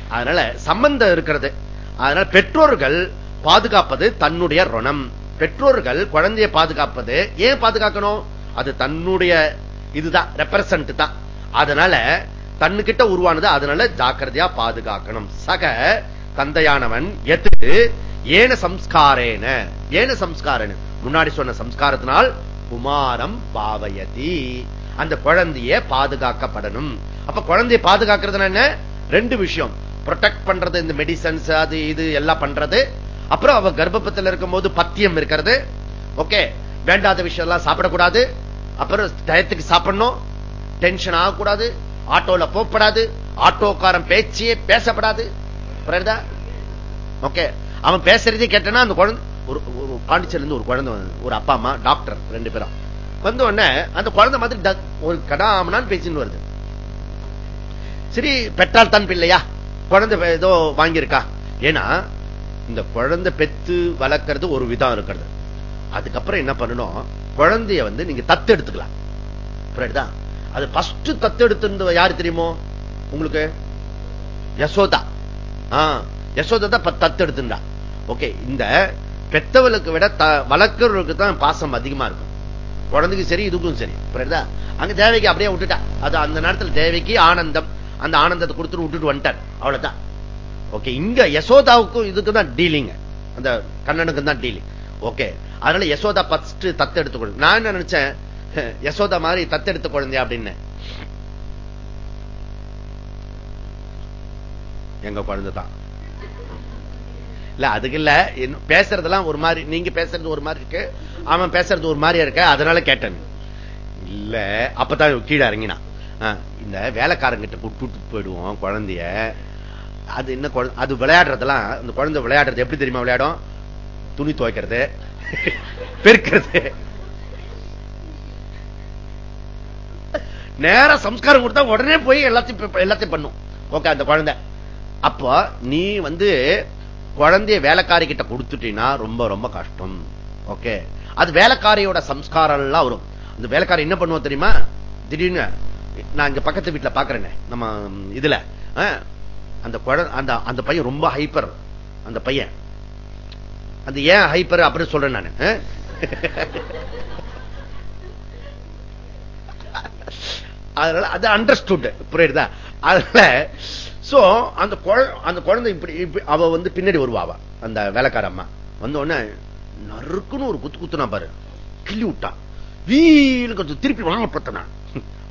அதனால சம்பந்தம் இருக்கிறது. அதனால பெற்றோர்கள் பாதுகாப்பது தன்னுடைய ருணம். பெற்றோர்கள் குழந்தைய பாதுகாப்பது ஏன் பாதுகாக்கணும்? அது தன்னுடைய இதுதான் ரெப்ரசன்ட் தான். அதனால தன்னுகிட்ட உருவானது அதனால ஜாக்கிரதையா பாதுகாக்கணும். சக தந்தையானவன் எது ஏன சம்ஸ்காரேன? ஏன சம்ஸ்காரன்? முன்னாடி சொன்ன சம்ஸ்காரத்தினால் குமாரம் பாவயதி. அந்த குழந்தைய பாதுகாக்கப்படணும். அப்ப குழந்தைய பாதுகாக்கிறது என்ன? ரெண்டு விஷயம். ப்ரொடெக்ட் பண்றது இந்த மெடிசன்ஸ் அது இது எல்லாம் பண்றது. அப்புறம் அவ கர்ப்பத்தில் இருக்கும் போது பத்தியம் இருக்கிறது. ஓகே வேண்டாத விஷயம் எல்லாம் சாப்பிடக்கூடாது. அப்புறம் டயத்துக்கு சாப்பிடணும். டென்ஷன் ஆகக்கூடாது. ஆட்டோல போகப்படாது. ஆட்டோக்காரன் பேச்சியே பேசப்படாது. ஓகே அவன் பேசுறதே கேட்டனா அந்த குழந்தை ஒரு பாண்டிச்சேரில இருந்து ஒரு குழந்தை ஒரு அப்பா அம்மா டாக்டர் ரெண்டு பேரும். வந்த உடனே அந்த குழந்தை மாதிரி ஒரு கடாமனான்னு பேசின்னு வருது. சரி பெற்றால் தான் பிள்ளையா? குழந்தை ஏதோ வாங்கியிருக்கா? ஏன்னா இந்த குழந்தை பெத்து வளர்க்கறது ஒரு விதம் இருக்கிறது. அதுக்கப்புறம் என்ன பண்ணணும்? குழந்தைய வந்து நீங்க தத்து எடுத்துக்கலாம். அது பஸ்ட் தத்து எடுத்து யாரு தெரியுமோ? உங்களுக்கு? யசோதா. யசோதா தான் தத்து எடுத்துண்டா ஓகே இந்த பெத்தவளுக்கு விட வளர்க்கிறவர்களுக்கு தான் பாசம் அதிகமா இருக்கும். குழந்தைக்கு சரி இதுக்கும் சரி புரியுதா? அங்க தேவைக்கு அப்படியே விட்டுட்டா. அது அந்த நேரத்தில் தேவைக்கு ஆனந்தம் அந்த ஆனந்தத்தை கொடுத்துட்டு விட்டுட்டு வந்துட்டார். அவ்வளவுதான். ஓகே இங்க யசோதாவுக்கும் இதுக்கு தான் டீலிங் அந்த கண்ணனுக்கு தான் டீலிங் ஓகே அதனால யசோதா பஸ்ட் தத்து எடுத்துக்கொடு நான் என்ன நினைச்சேன்? யசோதா மாதிரி தத்தெடுத்த குழந்தையா அப்படின்னு. எங்க குழந்தை தான் இல்ல அதுக்கு இல்ல. பேசுறதெல்லாம் ஒரு மாதிரி நீங்க பேசுறது ஒரு மாதிரி இருக்கு. அவன் பேசுறது ஒரு மாதிரியா இருக்க. அதனால கேட்டேன். இல்ல அப்பதான் கீழே இறங்கினா. இந்த வேலைக்காரங்கிட்ட கூட்டு போயிடுவோம் குழந்தைய. அது என்ன அது விளையாடுறதெல்லாம் அந்த குழந்தை விளையாடுறது எப்படி தெரியுமா விளையாடும்? துணி துவைக்கிறது பெருக்கிறது. நேர சம்ஸ்காரம் கொடுத்தா உடனே போய் எல்லாத்தையும் எல்லாத்தையும் பண்ணும். ஓகே அந்த குழந்தை. அப்போ நீ வந்து குழந்தைய வேலைக்காரி கிட்ட கொடுத்துட்டீங்கன்னா ரொம்ப ரொம்ப கஷ்டம். ஓகே? அது வேலைக்காரியோட சம்ஸ்காரம் எல்லாம் வரும். அந்த வேலைக்காரி என்ன பண்ணுவோம் தெரியுமா? திடீர்னு நான் இங்க பக்கத்து வீட்டுல பாக்குறேன் நம்ம இதுல அந்த அந்த அந்த பையன் ரொம்ப ஹைப்பர் அந்த பையன். அந்த ஏன் ஹைப்பர் அப்படின்னு சொல்றேன் நான் அதனால அது அண்டர்ஸ்டுட் புரியுதா? அதனால சோ அந்த அந்த குழந்தை இப்படி அவ வந்து பின்னாடி வருவாவா அந்த வேலைக்கார அம்மா. வந்த உடனே நறுக்குன்னு ஒரு குத்து குத்துனா பாரு கிள்ளி விட்டான் வீல் கொஞ்சம் திருப்பி வாங்கப்பட்டனா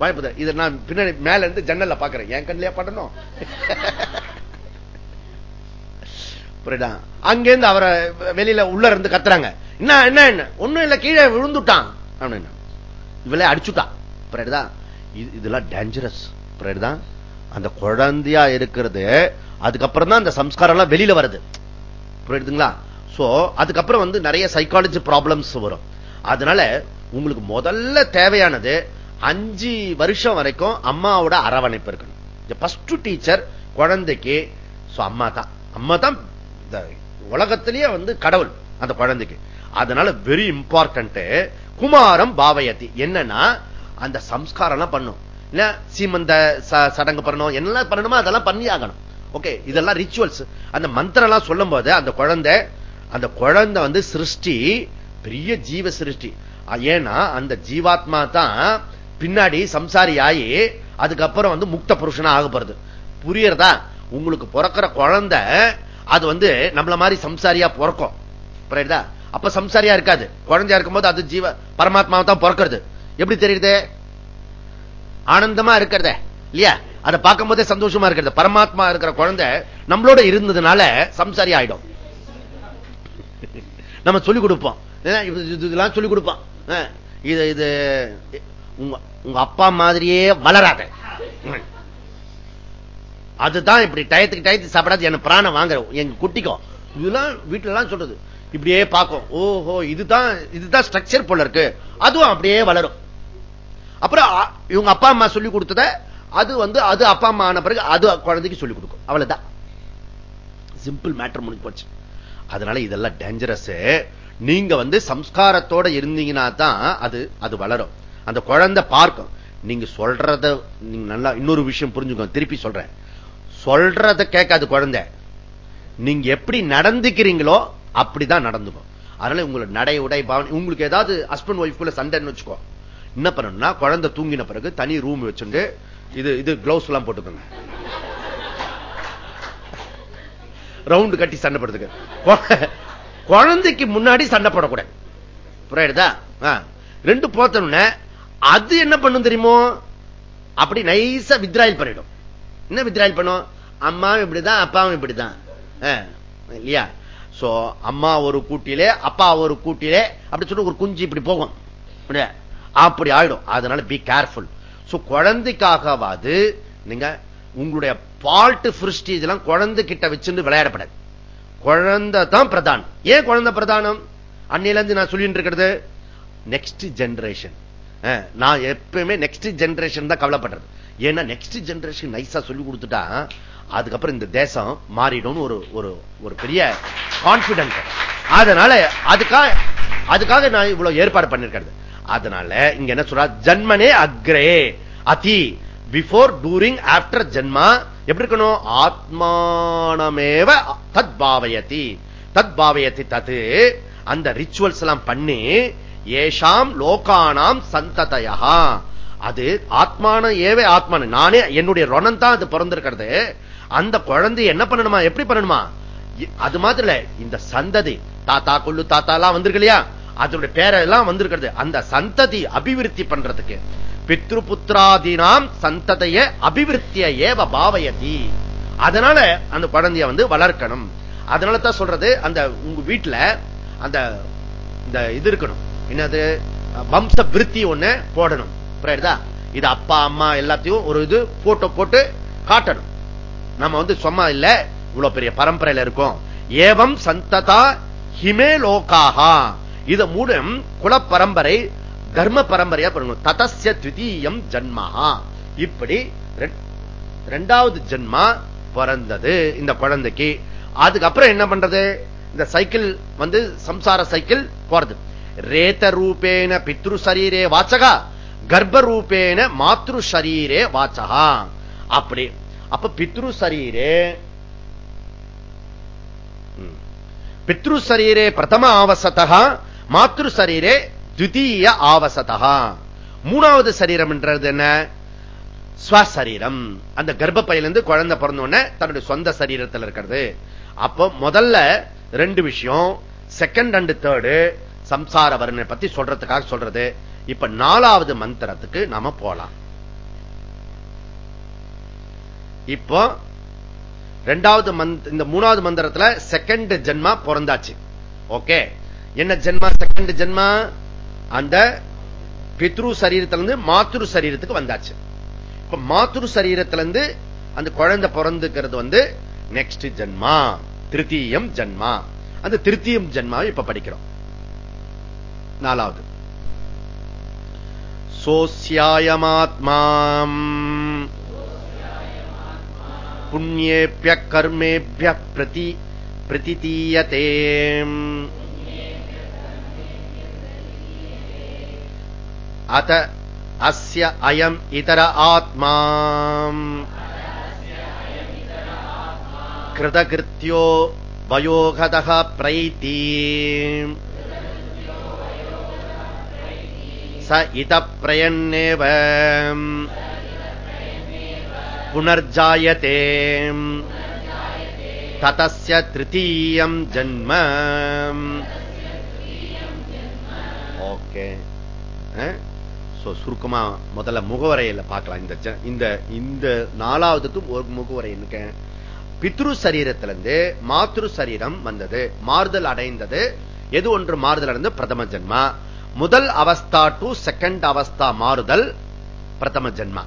வாய்ப்பு இதை நான் பின்னாடி மேல இருந்து ஜன்னல்ல பாக்குறேன். என் கண்ணிலே படணும்? புரியுதா? அங்கேருந்து அவரை வெளியில உள்ள இருந்து கத்துறாங்க. என்ன என்ன என்ன? ஒண்ணும் இல்ல கீழே விழுந்துட்டான். அப்படின்னு இவளை அடிச்சுட்டான் புரியுதா? இதெல்லாம் டேஞ்சரஸ் புரியுதா? அந்த குழந்தையா இருக்கிறது அதுக்கப்புறம் தான் அந்த சம்ஸ்காரம் எல்லாம் வெளியில வருது. புரியுதுங்களா? சோ அதுக்கப்புறம் வந்து நிறைய சைக்காலஜி ப்ராப்ளம்ஸ் வரும். அதனால உங்களுக்கு முதல்ல தேவையானது அஞ்சு வருஷம் வரைக்கும் அம்மாவோட அரவணைப்பு இருக்கணும். டீச்சர் குழந்தைக்கு அம்மா தான். அம்மா தான் இந்த உலகத்திலேயே வந்து கடவுள் அந்த குழந்தைக்கு. அதனால வெரி இம்பார்ட்டன்ட் குமாரம் பாவயத்தி என்னன்னா அந்த சம்ஸ்காரம் எல்லாம் பண்ணும். இல்ல சீமந்த சடங்கு பண்ணணும் என்னெல்லாம் பண்ணணுமோ அதெல்லாம் பண்ணி ஆகணும் ஓகே இதெல்லாம் ரிச்சுவல்ஸ் அந்த மந்திரம் எல்லாம் சொல்லும் போது அந்த குழந்தை அந்த குழந்தை வந்து சிருஷ்டி பெரிய ஜீவ சிருஷ்டி. ஏன்னா அந்த ஜீவாத்மா தான் பின்னாடி சம்சாரி ஆகி அதுக்கப்புறம் வந்து முக்த புருஷனா ஆக போறது. புரியறதா? உங்களுக்கு பிறக்கிற குழந்தை அது வந்து நம்மள மாதிரி சம்சாரியா பிறக்கும். புரியுதா அப்ப சம்சாரியா இருக்காது. குழந்தையா இருக்கும் போது அது ஜீவ பரமாத்மாவை தான் பிறக்கிறது. எப்படி தெரியுது? ஆனந்தமா இருக்கிறத இல்லையா? அதை பார்க்கும் போதே சந்தோஷமா இருக்கிறது. பரமாத்மா இருக்கிற குழந்தை நம்மளோட இருந்ததுனால சம்சாரி ஆயிடும். நம்ம சொல்லிக் கொடுப்போம். இதெல்லாம் சொல்லிக் கொடுப்போம். இது இது உங்க அப்பா மாதிரியே வளராத. அதுதான் இப்படி டயத்துக்கு டயத்துக்கு சாப்பிடாது என்ன பிராணம் வாங்குறோம் எங்க குட்டிக்கும் இதெல்லாம் வீட்டுல எல்லாம் சொல்றது. இப்படியே பார்க்கும். ஓஹோ இதுதான் இதுதான் ஸ்ட்ரக்சர் போல இருக்கு. அதுவும் அப்படியே வளரும். அப்புறம் இவங்க அப்பா அம்மா சொல்லி கொடுத்தத அது வந்து அது அப்பா அம்மா ஆன பிறகு அது குழந்தைக்கு சொல்லிக் கொடுக்கும். அவ்வளவுதான். சிம்பிள் மேட்டர் முடிஞ்சு போச்சு. அதனால இதெல்லாம் டேஞ்சரஸ் நீங்க வந்து சம்ஸ்காரத்தோட இருந்தீங்கன்னா தான் அது அது வளரும். அந்த குழந்தை பார்க்கும். நீங்க சொல்றத நீங்க நல்லா இன்னொரு விஷயம் புரிஞ்சுக்கோங்க. திருப்பி சொல்றேன். சொல்றத கேட்காது குழந்தை. நீங்க எப்படி நடந்துக்கிறீங்களோ அப்படிதான் நடந்துக்கும். அதனால உங்களோட நடை உடை பாவனை உங்களுக்கு ஏதாவது ஹஸ்பண்ட் ஒய்ஃப்குள்ள சண்டைன்னு வச்சுக்கோ. என்ன பண்ணணும்னா குழந்தை தூங்கின பிறகு தனி ரூம் வச்சுட்டு இது இது கிளவுஸ் எல்லாம் போட்டுக்கோங்க. ரவுண்டு கட்டி சண்டை போடுறதுக்கு குழந்தைக்கு முன்னாடி சண்டை போடக்கூடாது. புரியுதா? ரெண்டு போத்தன அது என்ன பண்ணும் தெரியுமோ? அப்படி நைசா வித்ராயல் பண்ணிடும். என்ன வித்ராயல் பண்ணும்? அம்மாவும் இப்படிதான் அப்பாவும் இப்படிதான். இல்லையா? சோ அம்மா ஒரு கூட்டிலே அப்பா ஒரு கூட்டிலே அப்படி சொல்லிட்டு ஒரு குஞ்சு இப்படி போகும். அப்படி ஆயிடும். அதனால பி கேர்ஃபுல் சோ குழந்தைக்காகவாது நீங்க உங்களுடைய பால்ட் பிரிஸ்டீஜ் இதெல்லாம் குழந்தை கிட்ட வச்சுட்டு விளையாடப்படாது. குழந்தை தான் பிரதானம். ஏன் குழந்தை பிரதானம்? அன்னிலிருந்து நான் சொல்லிட்டு இருக்கிறது நெக்ஸ்ட் ஜெனரேஷன் நான் எப்பயுமே நெக்ஸ்ட் ஜெனரேஷன் தான் கவலைப்படுறது. ஏன்னா நெக்ஸ்ட் ஜெனரேஷன் நைஸா சொல்லி கொடுத்துட்டா அதுக்கப்புறம் இந்த தேசம் மாறிடும் ஒரு ஒரு ஒரு பெரிய கான்பிடன்ட் அதனால அதுக்காக அதுக்காக நான் இவ்வளவு ஏற்பாடு பண்ணிருக்கிறது. அதனால இங்க என்ன சொல்ற? ஜன்மனே அக்ரே. அதி பிஃபோர் டூரிங் ஆப்டர் ஜென்மா. எப்படி இருக்கணும்? ஆத்மானமேவ தத் பாவயதி. தத் பாவயதி தத்து அந்த ரிச்சுவல்ஸ் எல்லாம் பண்ணி ஏஷாம் லோகானாம் சந்ததையா அது ஆத்மான ஏவே ஆத்மான. நானே என்னுடைய ரணம் தான் அது பிறந்திருக்கிறது. அந்த குழந்தை என்ன பண்ணணுமா? எப்படி பண்ணணுமா? அது மாதிரி இந்த சந்ததி தாத்தா கொள்ளு தாத்தா எல்லாம் வந்திருக்கு இல்லையா? அதனுடைய பேரெல்லாம் வந்திருக்கிறது. அந்த சந்ததி அபிவிருத்தி பண்றதுக்கு. பித்ரு புத்திராதீனாம் சந்ததைய அபிவிருத்திய ஏவ பாவயதி. அதனால அந்த குழந்தைய வந்து வளர்க்கணும். அதனால தான் சொல்றது அந்த உங்க வீட்டுல அந்த இந்த இது இருக்கணும். என்னது? வம்ச விருத்தி ஒண்ணு போடணும். புரியுதா? இது அப்பா அம்மா எல்லாத்தையும் ஒரு இது போட்டோ போட்டு காட்டணும். நம்ம வந்து சும்மா இல்ல இவ்வளவு பெரிய பரம்பரையில இருக்கும். ஏவம் சந்ததா ஹிமே லோகாகா இத மூலம் குல பரம்பரை தர்ம பரம்பரையா பண்ணணும் ததசிய த்விதீயம் ஜன்மஹா. இப்படி ரெண்டாவது ஜென்மா பிறந்தது இந்த குழந்தைக்கு. அதுக்கப்புறம் என்ன பண்றது? இந்த சைக்கிள் வந்து சம்சார சைக்கிள் போறது. ரேத ரூபேன பித்ரு சரீரே வாச்சகா. கர்ப்ப ரூபேன மாத்ரு சரீரே வாச்சகா. அப்படி. அப்ப பித்ரு சரீரே பித்ரு சரீரே பிரதம ஆவசதா மாத்ரு சரீரே துதிய ஆவசதா மூணாவது சரீரம் என்றது என்ன? ஸ்வசரீரம். அந்த கர்ப்பையிலிருந்து குழந்தை பிறந்த தன்னுடைய சொந்த சரீரத்தில் இருக்கிறது. அப்போ முதல்ல ரெண்டு விஷயம் செகண்ட் அண்ட் தேர்டு சம்சார வர்ணனை பத்தி சொல்றதுக்காக சொல்றது. இப்ப நாலாவது மந்திரத்துக்கு நாம போலாம். இப்போ ரெண்டாவது இந்த மூணாவது மந்திரத்துல செகண்ட் ஜென்மா பிறந்தாச்சு. ஓகே என்ன ஜென்மா? செகண்ட் ஜென்மா? அந்த பித்ரு சரீரத்திலிருந்து மாத்ரு சரீரத்துக்கு வந்தாச்சு. இப்ப மாத்ரு சரீரத்திலிருந்து அந்த குழந்தை பிறந்துக்கிறது வந்து நெக்ஸ்ட் ஜென்மா. திருத்தீயம் ஜென்மா. அந்த திருத்தீயம் ஜென்மா இப்ப படிக்கிறோம். நாலாவது. சோசியாயமாத்மா புண்ணியேபிய கர்மேபிய பிரதி பிரதிதீயத்தே अत अस्य अयम् इतर आत्मा कृतकृत्यो वयोगतः प्रैति। स इतः प्रयन्नेव पुनर्जायते। ततस्य तृतीयम् जन्म। ओके। okay. சுருக்கமா முதல்ல முகவரையில பார்க்கலாம். இந்த இந்த இந்த நாலாவதுக்கு ஒரு முகவரை இருக்க. பித்ரு சரீரத்திலிருந்து மாத்ரு சரீரம் வந்தது. மாறுதல் அடைந்தது. எது ஒன்று மாறுதல் அடைந்து? பிரதம ஜென்மா. முதல் அவஸ்தா டு செகண்ட் அவஸ்தா மாறுதல் பிரதம ஜென்மா.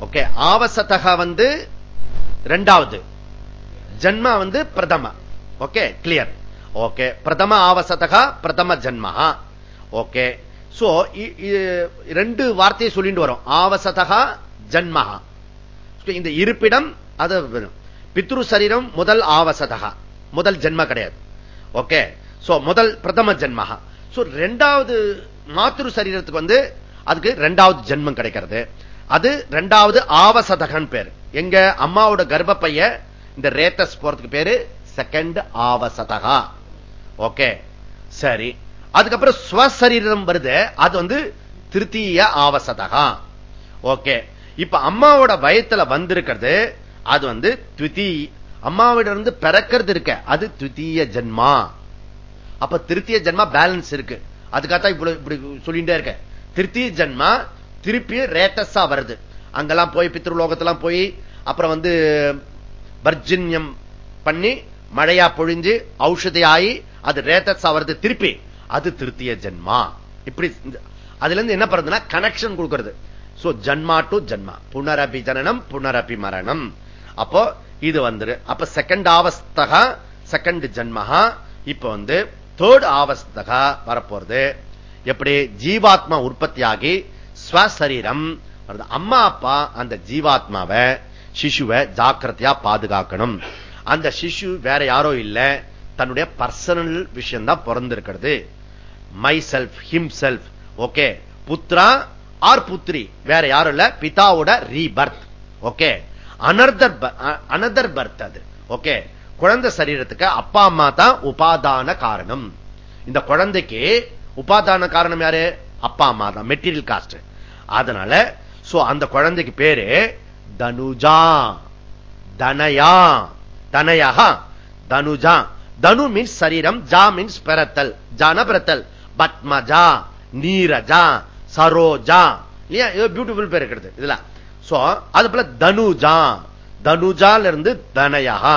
ஓகே ஆவசத்தக வந்து ரெண்டாவது. ஜென்மா வந்து பிரதம. ஓகே கிளியர் ஓகே பிரதம ஆவசதக பிரதம ஜென்மா. ஓகே சோ ரெண்டு வார்த்தையை சொல்லிட்டு வரும். ஆவசதகா ஜன்மகா இந்த இருப்பிடம் அது பித்ரு சரீரம் முதல் ஆவசதகா. முதல் ஜென்ம கிடையாது. ஓகே? சோ முதல் பிரதம ஜென்மகா சோ ரெண்டாவது மாத்திரு சரீரத்துக்கு வந்து அதுக்கு ரெண்டாவது ஜென்மம் கிடைக்கிறது. அது ரெண்டாவது ஆவசதகன் பேர். எங்க அம்மாவோட கர்ப்பப்பைய இந்த ரேத்தஸ் போறதுக்கு பேரு செகண்ட் ஆவசதகா. ஓகே? சரி. அதுக்கப்புறம் ஸ்வசரீரம் வருது. அது வந்து திருத்தீய ஆவசதகா. ஓகே. இப்ப அம்மாவோட வயத்துல வந்திருக்கிறது அது வந்து துதி அம்மாவிட இருந்து பிறக்கிறது இருக்க அது துதிய ஜென்மா. அப்ப திருத்திய ஜென்மா பேலன்ஸ் இருக்கு. அதுக்காகத்தான் இப்படி இப்படி சொல்லிட்டே இருக்க திருத்திய ஜென்மா திருப்பி ரேட்டஸா வருது. அங்கெல்லாம் போய் பித்ருலோகத்தெல்லாம் போய் அப்புறம் வந்து வர்ஜின்யம் பண்ணி மழையா பொழிஞ்சு ஔஷதி ஆகி அது ரேட்டஸா வருது திருப்பி. அது திருத்திய ஜென்மா. இப்படி அதுல இருந்து என்ன பண்றதுன்னா கனெக்ஷன் கொடுக்கிறது. So Janma to Janma. புனரபி ஜனனம் புனரபி மரணம் அப்போ இது வந்துரு. அப்ப செகண்ட் ஆவஸ்தகா செகண்ட் ஜன்மகா இப்ப வந்து தேர்ட் ஆவஸ்தகா வரப்போறது. எப்படி? ஜீவாத்மா உற்பத்தியாகி ஸ்வசரீரம் அம்மா அப்பா அந்த ஜீவாத்மாவை சிசுவை ஜாக்கிரதையா பாதுகாக்கணும். அந்த சிசு வேற யாரோ இல்ல. தன்னுடைய பர்சனல் விஷயம் தான் பிறந்திருக்கிறது. Myself himself okay புத்ரா ஆர் புத்ரி வேற யாரும் இல்ல. பிதாவோட rebirth okay another another birth அது. ஓகே குழந்தை சரீரத்துக்கு அப்பா அம்மா தான் உபாதான காரணம். இந்த குழந்தைக்கு உபாதான காரணம் யாரு? அப்பா அம்மா தான். மெட்டீரியல் காஸ்ட் அதனால சோ அந்த குழந்தைக்கு பேரு தனுஜா. தனயா. தனயா தனுஜா. தனு மீன்ஸ் சரீரம் ஜா மீன்ஸ் பெறத்தல். ஜான பெறத்தல். பத்மஜா நீரஜா சரோஜா. இல்லையா? பியூட்டிஃபுல் பேர் இருக்கிறது இதுல. சோ அது போல தனுஜா. தனுஜால இருந்து தனயகா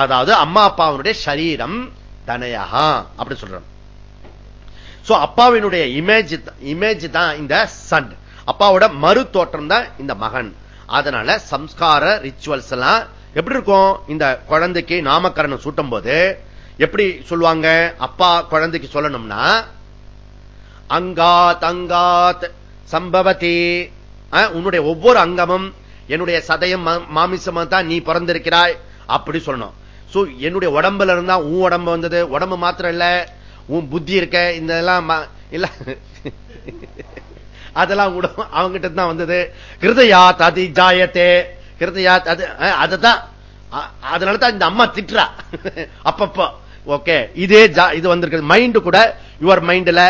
அதாவது அம்மா அப்பாவினுடைய சரீரம் தனயகா அப்படி சொல்றோம். சோ அப்பாவினுடைய இமேஜ் இமேஜ் தான் இந்த சன் அப்பாவோட மறு தோற்றம் தான் இந்த மகன். அதனால சம்ஸ்கார ரிச்சுவல்ஸ் எல்லாம் எப்படி இருக்கும்? இந்த குழந்தைக்கு நாமக்கரணம் சூட்டும் போது எப்படி சொல்லுவாங்க? அப்பா குழந்தைக்கு சொல்லணும்னா அங்காத் அங்காத் சம்பவதி உன்னுடைய ஒவ்வொரு அங்கமும் என்னுடைய சதயம் மாமிசமா தான் நீ பிறந்திருக்கிறாய் அப்படி சொல்லணும். சோ என்னுடைய உடம்புல இருந்தா உன் உடம்பு வந்தது. உடம்பு மாத்திரம் இல்ல. உன் புத்தி இருக்க. இந்த எல்லாம் இல்ல. அதெல்லாம் அவங்கிட்ட தான் வந்தது. கிருதயா ததி ஜாயத்தே. கிருதயா அது அதுதான். அதனாலதான் இந்த அம்மா திட்டுறா. அப்பப்போ. ஓகே. இதே இது வந்திருக்கு மைண்டு கூட யுவர் மைண்ட்ல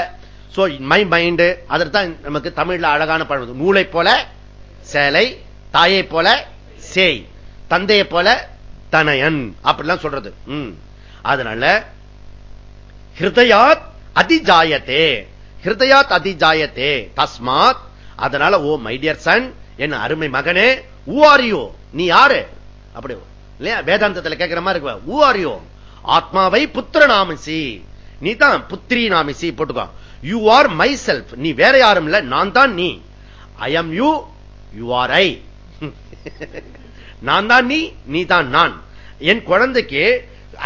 சோ மை மைண்ட் அதற்கு நமக்கு தமிழ்ல அழகான பழம் நூலை போல சேலை தாயை போல சேய் தந்தையை போல தனயன் அப்படிலாம் சொல்றது. அதனால ஹிருதயாத் அதிஜாயத்தே ஹிருதயாத் அதிஜாயத்தே தஸ்மாத். அதனால ஓ மைடியர் சன் என் அருமை மகனே ஊ ஆரியோ நீ யாரு? அப்படி இல்லையா? வேதாந்தத்தில் கேட்கிற மாதிரி இருக்கு ஊ ஆரியோ ஆத்மாவை புத்திர நாமிசி நீ தான் புத்திரி நாமிசி போட்டுக்கோ. யூ ஆர் மை செல்ஃப் நீ வேற யாரும் இல்ல. நான் தான் நீ. I am you you are I நான் தான் நீ நீ தான் நான். என் குழந்தைக்கு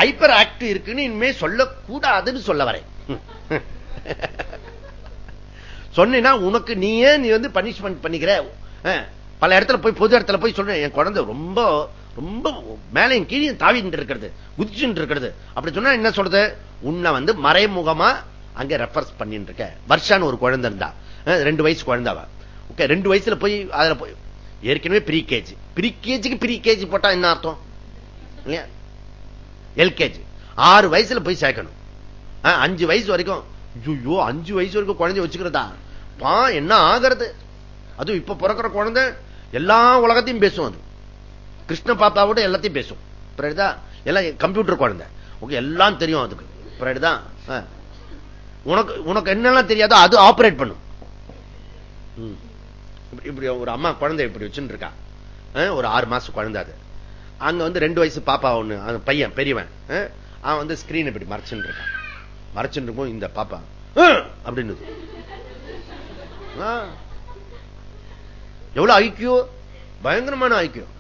ஹைப்பர் ஆக்ட் இருக்குன்னு இனிமே சொல்லக்கூடாதுன்னு சொல்ல வரேன். சொன்னா உனக்கு நீயே நீ வந்து பனிஷ்மெண்ட் பண்ணிக்கிற. பல இடத்துல போய் பொது இடத்துல போய் சொல்றேன். என் குழந்தை ரொம்ப ரொம்ப மேலையும் கீழே தாவிட்டு இருக்கிறது குதிச்சுட்டு இருக்கிறது. அப்படி சொன்னா என்ன சொல்றது? உன்னை வந்து மறைமுகமா அங்க ரெஃபர்ஸ் பண்ணிட்டு இருக்க வருஷான்னு ஒரு குழந்தை இருந்தா. ரெண்டு வயசு குழந்தாவா ஓகே ரெண்டு வயசுல போய் அதுல போய் ஏற்கனவே ப்ரீ கேஜி ப்ரீ கேஜிக்கு ப்ரீ கேஜி போட்டா என்ன அர்த்தம்? இல்லையா? எல்கேஜி ஆறு வயசுல போய் சேர்க்கணும். அஞ்சு வயசு வரைக்கும். ஐயோ அஞ்சு வயசு வரைக்கும் குழந்தை வச்சுக்கிறதா? பா என்ன ஆகிறது? அதுவும் இப்ப பிறக்கிற குழந்தை எல்லா உலகத்தையும் பேசும் அது. கிருஷ்ண பாப்பாவோட எல்லாத்தையும் பேசும். எல்லாம் கம்ப்யூட்டர் குழந்தை. ஓகே எல்லாம் தெரியும் அதுக்கு. தான் உனக்கு உனக்கு என்னெல்லாம் தெரியாதோ அது ஆபரேட் பண்ணும். இப்படி ஒரு அம்மா குழந்தை இப்படி வச்சுட்டு இருக்கா ஒரு ஆறு மாசம் குழந்தை அது. அங்க வந்து ரெண்டு வயசு பாப்பா ஒண்ணு பையன் பெரியவன். அவன் வந்து ஸ்கிரீன் இப்படி மறைச்சுட்டு இருக்கான் மறைச்சுட்டு இருக்கும் இந்த பாப்பா அப்படின்னு எவ்வளவு ஐக்கியம் பயங்கரமான ஐக்கியம்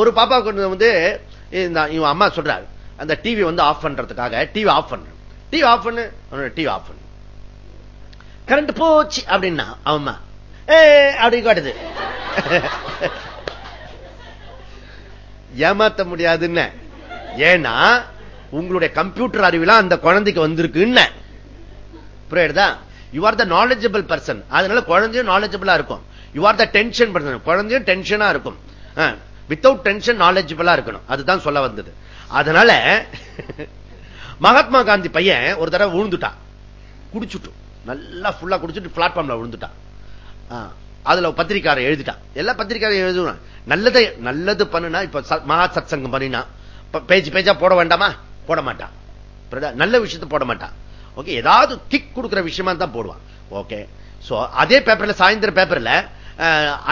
ஒரு பாப்பா கொண்டு வந்து இவன் அம்மா சொல்றாரு அந்த டிவி வந்து ஆஃப் பண்றதுக்காக டிவி ஆஃப் பண்ணு. டிவி ஆஃப் பண்ணு. டிவி ஆஃப் பண்ணு. கரண்ட் போச்சு அப்படின்னா அவமா ஏ அப்படி காட்டுது. ஏமாத்த முடியாதுன்னு. ஏன்னா உங்களுடைய கம்ப்யூட்டர் அறிவிலாம் அந்த குழந்தைக்கு வந்திருக்குன்னு. புரியுதா? You are the knowledgeable person அதனால குழந்தையும் நாலேஜபிளா இருக்கும். You are the tension person குழந்தையும் டென்ஷனா இருக்கும். வித்தவுட் டென்ஷன் நாலேஜபிளா இருக்கணும். அதுதான் சொல்ல வந்தது. அதனால மகாத்மா காந்தி பையன் ஒரு தடவை விழுந்துட்டான். குடிச்சுட்டும் நல்லா ஃபுல்லா குடிச்சிட்டு பிளாட்ஃபார்ம்ல விழுந்துட்டான் அதுல பத்திரிக்கார எழுதிட்டான் எல்லா பத்திரிக்கார எழுதுவான் நல்லதை நல்லது பண்ணுனா இப்ப மகா சத் சங்கம் பண்ணினா பேஜ் பேஜா போட வேண்டாமா? போட மாட்டான் நல்ல விஷயத்த போட மாட்டான் ஓகே ஏதாவது கிக் கொடுக்கிற விஷயமா தான் போடுவான். ஓகே சோ அதே பேப்பர்ல சாயந்தர பேப்பர்ல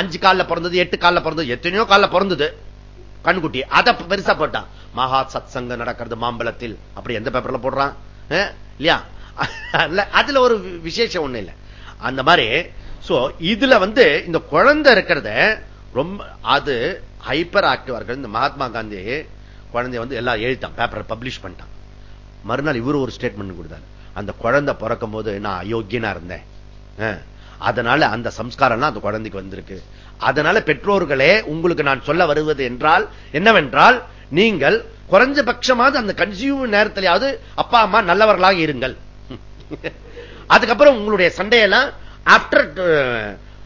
அஞ்சு காலில் பிறந்தது எட்டு காலில் பிறந்தது எத்தனையோ காலில் பிறந்தது கண்குட்டி அதை பெருசா போட்டான். மகா சத் சங்கம் நடக்கிறது மாம்பழத்தில். அப்படி எந்த பேப்பர்ல போடுறான்? இல்லையா? அதுல ஒரு விசேஷம் ஒண்ணு இல்லை. அந்த மாதிரி சோ இதுல வந்து இந்த குழந்தை இருக்கிறத ரொம்ப அது ஹைப்பர் ஆக்டிவா இந்த மகாத்மா காந்தி குழந்தைய வந்து எல்லாம் எழுத்தான் பேப்பரை பப்ளிஷ் பண்ணிட்டான். மறுநாள் இவரு ஒரு ஸ்டேட்மெண்ட் கொடுத்தாரு. அந்த குழந்தை பிறக்கும் போது நான் அயோக்கியனா இருந்தேன். அதனால அந்த சம்ஸ்காரம் அந்த குழந்தைக்கு வந்திருக்கு. அதனால பெற்றோர்களே உங்களுக்கு நான் சொல்ல வருவது என்றால் என்னவென்றால் நீங்கள் குறைஞ்சபட்சமாவது அந்த கன்சியூமர் நேரத்திலேயாவது அப்பா அம்மா நல்லவர்களாக இருங்கள். அதுக்கப்புறம் உங்களுடைய சண்டையெல்லாம் ஆப்டர்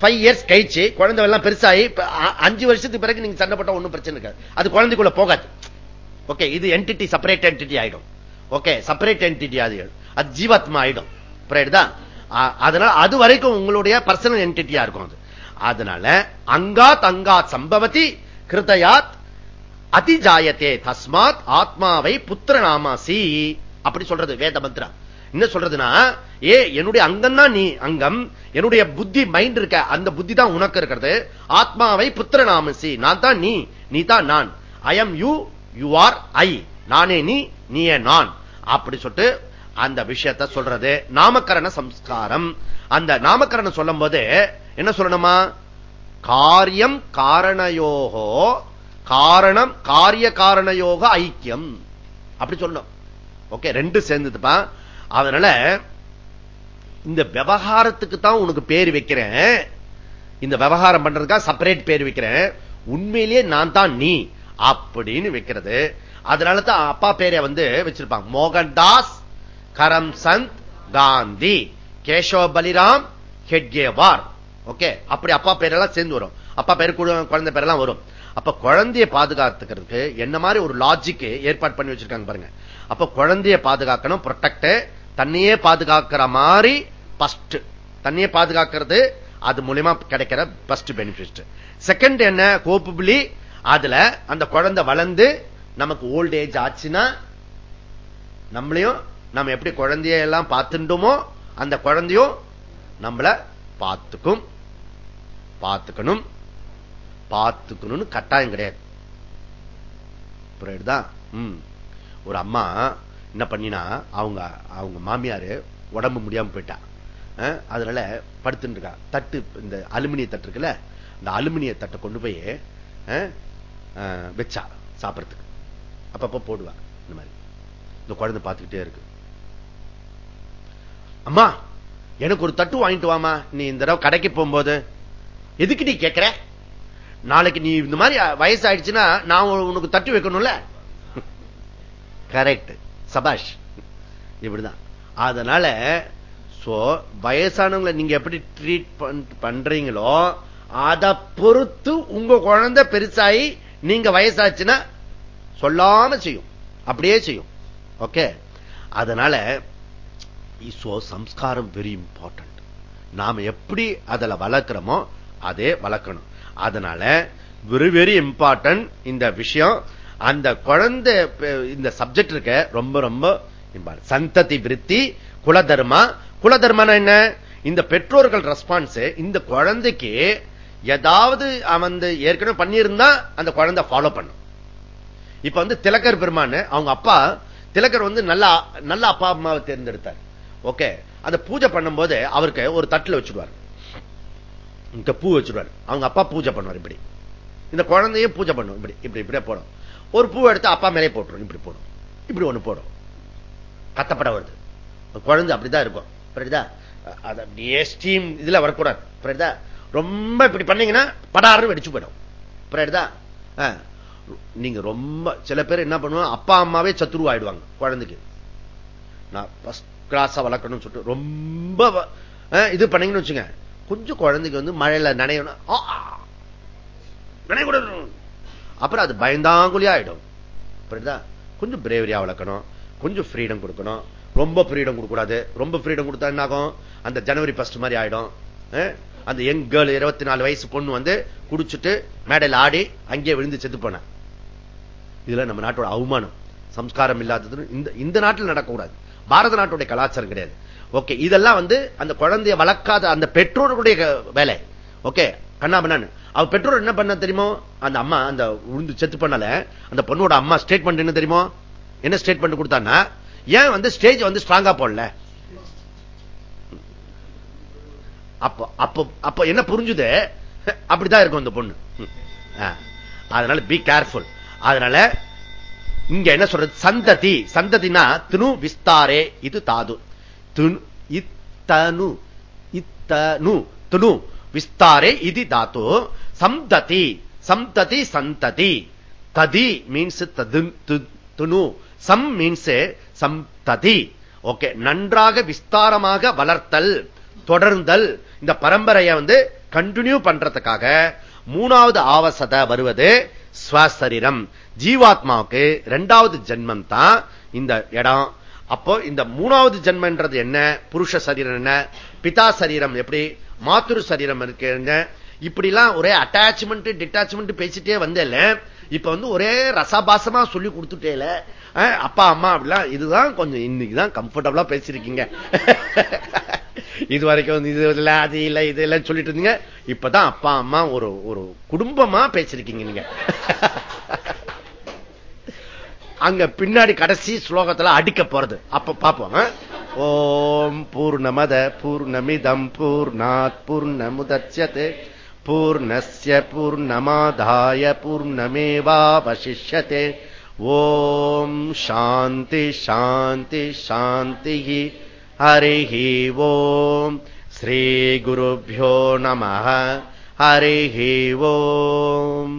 ஃபைவ் இயர்ஸ் கழிச்சு குழந்தை எல்லாம் பெருசாகி அஞ்சு வருஷத்துக்கு பிறகு நீங்க சண்டை போட்டா ஒன்றும் பிரச்சனை இருக்காது. அது குழந்தைக்குள்ள போகாது. ஓகே இது என்டிட்டி செப்பரேட் என்டிட்டி ஆயிடும். ஓகே செப்பரேட் என்டிட்டி அது. அது ஜீவாத்மா ஆயிடும். தான்? அதனால அது வரைக்கும் உங்களுடைய பர்சனல் என்டிட்டியா இருக்கும் அது. அதனால அங்காத் அங்காத் சம்பவத்தி கிருதயாத் அதிஜாயத்தே தஸ்மாத் ஆத்மாவை புத்திர நாமாசி அப்படி சொல்றது வேத மந்திரம். என்ன சொல்றதுன்னா ஏ என்னுடைய அங்கம் தான் நீ அங்கம் என்னுடைய புத்தி மைண்ட் இருக்க அந்த புத்தி தான் உனக்கு இருக்கிறது. ஆத்மாவை புத்திர நாமசி நான் தான் நீ நீ தான் நான். I am you you are I நானே நீ நீயே நான். அப்படி சொல்லிட்டு அந்த விஷயத்த சொல்றது. நாமக்கரண சம்ஸ்காரம். அந்த நாமக்கரணம் சொல்லும் போது என்ன சொல்லணுமா? காரியம் காரணயோகோ காரணம் காரிய காரணயோக ஐக்கியம். அப்படி சொல்லணும். ஓகே ரெண்டு சேர்ந்ததுப்பா. அதனால இந்த விவகாரத்துக்கு தான் உனக்கு பேர் வைக்கிறேன். இந்த விவகாரம் பண்றதுக்காக செப்பரேட் பேர் வைக்கிறேன். உண்மையிலேயே நான் தான் நீ அப்படின்னு வைக்கிறது. அதனால தான் அப்பா பேரை வந்து வச்சிருப்பாங்க. மோகன்தாஸ் கரம்சந்த் காந்தி கேசவ பலிராம் ஹெட்கேவார். ஓகே? அப்படி அப்பா பேரெல்லாம் சேர்ந்து வரும். அப்பா பேர் குழந்தை பேரெல்லாம் வரும். அப்ப குழந்தைய பாதுகாத்துக்கிறதுக்கு என்ன மாதிரி ஒரு லாஜிக் ஏற்பாடு பண்ணி வச்சிருக்காங்க பாருங்க. அப்ப குழந்தைய பாதுகாக்கணும் ப்ரொடெக்ட் தண்ணியே பாதுகாக்கிற மாதிரி பஸ்ட் தண்ணியை பாதுகாக்கிறது அது மூலியமா கிடைக்கிற பஸ்ட் பெனிஃபிட் செகண்ட் என்ன? கோப்புபிளி அதுல அந்த குழந்தை வளர்ந்து நமக்கு ஓல்ட் ஏஜ் ஆச்சுன்னா நம்மளையும் நம்ம எப்படி குழந்தைய எல்லாம் பார்த்துட்டோமோ அந்த குழந்தையும் நம்மள பார்த்துக்கும். பார்த்துக்கணும். பார்த்துக்கணும்னு கட்டாயம் கிடையாது. புரியுதா? ஒரு அம்மா என்ன பண்ணினா அவங்க அவங்க மாமியாரு உடம்பு முடியாம போயிட்டா. அதனால படுத்துட்டு இருக்கா. தட்டு இந்த அலுமினிய தட்டு இருக்குல்ல இந்த அலுமினிய தட்டை கொண்டு போய் வச்சா சாப்பிடறதுக்கு. அப்பப்ப போடுவா இந்த மாதிரி. இந்த குழந்தை பார்த்துக்கிட்டே இருக்கு. அம்மா எனக்கு ஒரு தட்டு வாங்கிட்டு வாமா நீ இந்த தடவை கடைக்கு போகும்போது எதுக்கு நீ கேட்கிற நாளைக்கு நீ இந்த மாதிரி வயசு ஆயிடுச்சுன்னா நான் உனக்கு தட்டு வைக்கணும்ல? கரெக்ட். சபாஷ். இப்படிதான். அதனால வயசானவங்களை நீங்க எப்படி ட்ரீட் பண்றீங்களோ அதை பொறுத்து உங்க குழந்தை பெருசாகி நீங்க வயசாச்சுன்னா சொல்லாம செய்யும். அப்படியே செய்யும். ஓகே? அதனால சம்ஸ்காரம் வெரி இம்பார்ட்டன்ட் நாம எப்படி அதில் வளர்க்கிறோமோ அதே வளர்க்கணும். அதனால வெரி வெரி இம்பார்ட்டன்ட் இந்த விஷயம். அந்த குழந்தை இந்த சப்ஜெக்ட் இருக்க ரொம்ப ரொம்ப சந்ததி விருத்தி குலதர்மா. குலதர்மனா என்ன? இந்த பெற்றோர்கள் ரெஸ்பான்ஸ் இந்த குழந்தைக்கு ஏதாவது அவன் ஏற்கனவே பண்ணியிருந்தா அந்த குழந்தை ஃபாலோ பண்ணும். இப்ப வந்து திலக்கர் பெருமான் அவங்க அப்பா திலக்கர் வந்து நல்லா நல்ல அப்பா அம்மாவை தேர்ந்தெடுத்தார். ஓகே அந்த பூஜை பண்ணும்போது அவருக்கு ஒரு தட்டுல வச்சுடுவார் இந்த பூ வச்சுடுவார் அவங்க அப்பா பூஜை பண்ணுவார் இப்படி. இந்த குழந்தையும் பூஜை பண்ணும். இப்படி இப்படி இப்படியே போடும். ஒரு பூ எடுத்து அப்பா மேலே போட்டுரும். இப்படி போடும். இப்படி ஒண்ணு போடும். கத்தப்பட வருது. குழந்தை அப்படிதான் இருக்கும். புரியுதா? ஸ்டீம் இதுல வரக்கூடாது. புரியுதா? ரொம்ப இப்படி பண்ணீங்கன்னா படாறு வெடிச்சு போயிடும். புரியுதா? நீங்க ரொம்ப சில பேர் என்ன பண்ணுவோம் அப்பா அம்மாவே சத்துருவா ஆயிடுவாங்க குழந்தைக்கு. நான் ஃபர்ஸ்ட் கிளாஸா வளர்க்கணும்னு சொல்லிட்டு ரொம்ப இது பண்ணீங்கன்னு வச்சுங்க கொஞ்சம் குழந்தைக்கு வந்து மழையில நனையணும். நனையக்கூடாது. அப்புறம் அது பயந்தாங்குழி ஆயிடும். புரியுதா? கொஞ்சம் பிரேவரியா வளர்க்கணும். கொஞ்சம் ஃப்ரீடம் கொடுக்கணும். ரொம்ப ஃப்ரீடம் கொடுக்கூடாது ரொம்ப ஃப்ரீடம் கொடுத்தா என்ன ஆகும் அந்த ஜனவரி ஃபர்ஸ்ட் மாதிரி ஆயிடும். அந்த யங் கேர்ள் இருபத்தி நாலு வயசு பொண்ணு வந்து குடிச்சுட்டு மேடையில் ஆடி அங்கேயே விழுந்து செத்து போன. இதுல நம்ம நாட்டோட அவமானம். சம்ஸ்காரம் இல்லாதது இந்த இந்த நாட்டில் நடக்கக்கூடாது. பாரத நாட்டுடைய கலாச்சாரம் கிடையாது. ஓகே இதெல்லாம் வந்து அந்த குழந்தைய வளர்க்காத அந்த பெற்றோர்களுடைய வேலை. ஓகே கண்ணாபண்ணு அவ பெற்றோர் என்ன பண்ண தெரியுமோ? அந்த அம்மா அந்த உளுந்து செத்து பண்ணல. அந்த பொண்ணோட அம்மா ஸ்டேட்மெண்ட் என்ன தெரியுமோ? என்ன ஸ்டேட்மெண்ட் கொடுத்தான்னா ஏன் வந்து ஸ்டேஜ் வந்து ஸ்ட்ராங்கா போடல? அப்ப அப்ப அப்ப என்ன புரிஞ்சுது? அப்படிதான் இருக்கும் இந்த பொண்ணு. அதனால பி கேர்ஃபுல் அதனால இங்க என்ன சொல்றது? சந்ததி. சந்ததினா தினு விஸ்தாரே இது தாது. இத்தனு இத்தனு துணு விஸ்தாரே இது தாத்து. சம்ததி. சம்ததி சந்ததி. ததி மீன்ஸ் துணு. சம் மீன்ஸ் சம்ததி. ஓகே நன்றாக விஸ்தாரமாக வளர்த்தல் தொடர்ந்தல் இந்த பரம்பரையை வந்து கண்டினியூ பண்றதுக்காக மூணாவது ஆவசத வருவது ஸ்வசரீரம். ஜீவாத்மாவுக்கு இரண்டாவது ஜென்மம் தான் இந்த இடம். அப்போ இந்த மூணாவது ஜென்மன்றது என்ன? புருஷ சரீரம் என்ன? பிதா சரீரம் எப்படி? மாத்துரு சரீரம் இருக்கு இப்படி எல்லாம் ஒரே அட்டாச்மெண்ட் டிட்டாச்மெண்ட் பேசிட்டே வந்தேல. இப்ப வந்து ஒரே ரசபாசமா சொல்லி கொடுத்துட்டேல. அப்பா அம்மா அப்படிலாம் இதுதான் கொஞ்சம் இன்னைக்குதான் கம்ஃபர்டபுளா பேசிருக்கீங்க இது வரைக்கும் இது இல்ல அது இல்ல இது இல்லைன்னு சொல்லிட்டு இருந்தீங்க. இப்பதான் அப்பா அம்மா ஒரு ஒரு குடும்பமா பேசிருக்கீங்க நீங்க. அங்க பின்னாடி கடைசி ஸ்லோகத்துல அடிக்க போறது. அப்ப பாப்போம் ஓம் பூர்ணமத பூர்ணமிதம் பூர்ணாத் பூர்ணமுதட்சதே பூர்ணய பூர்ணமாதாய பூர்ணமேவாவசிஷ்யத்தை ஓம் சாந்தி சாந்தி சாந்தி ஹரி ஓம் ஸ்ரீகுருப்போ நம ஹரி ஓம்.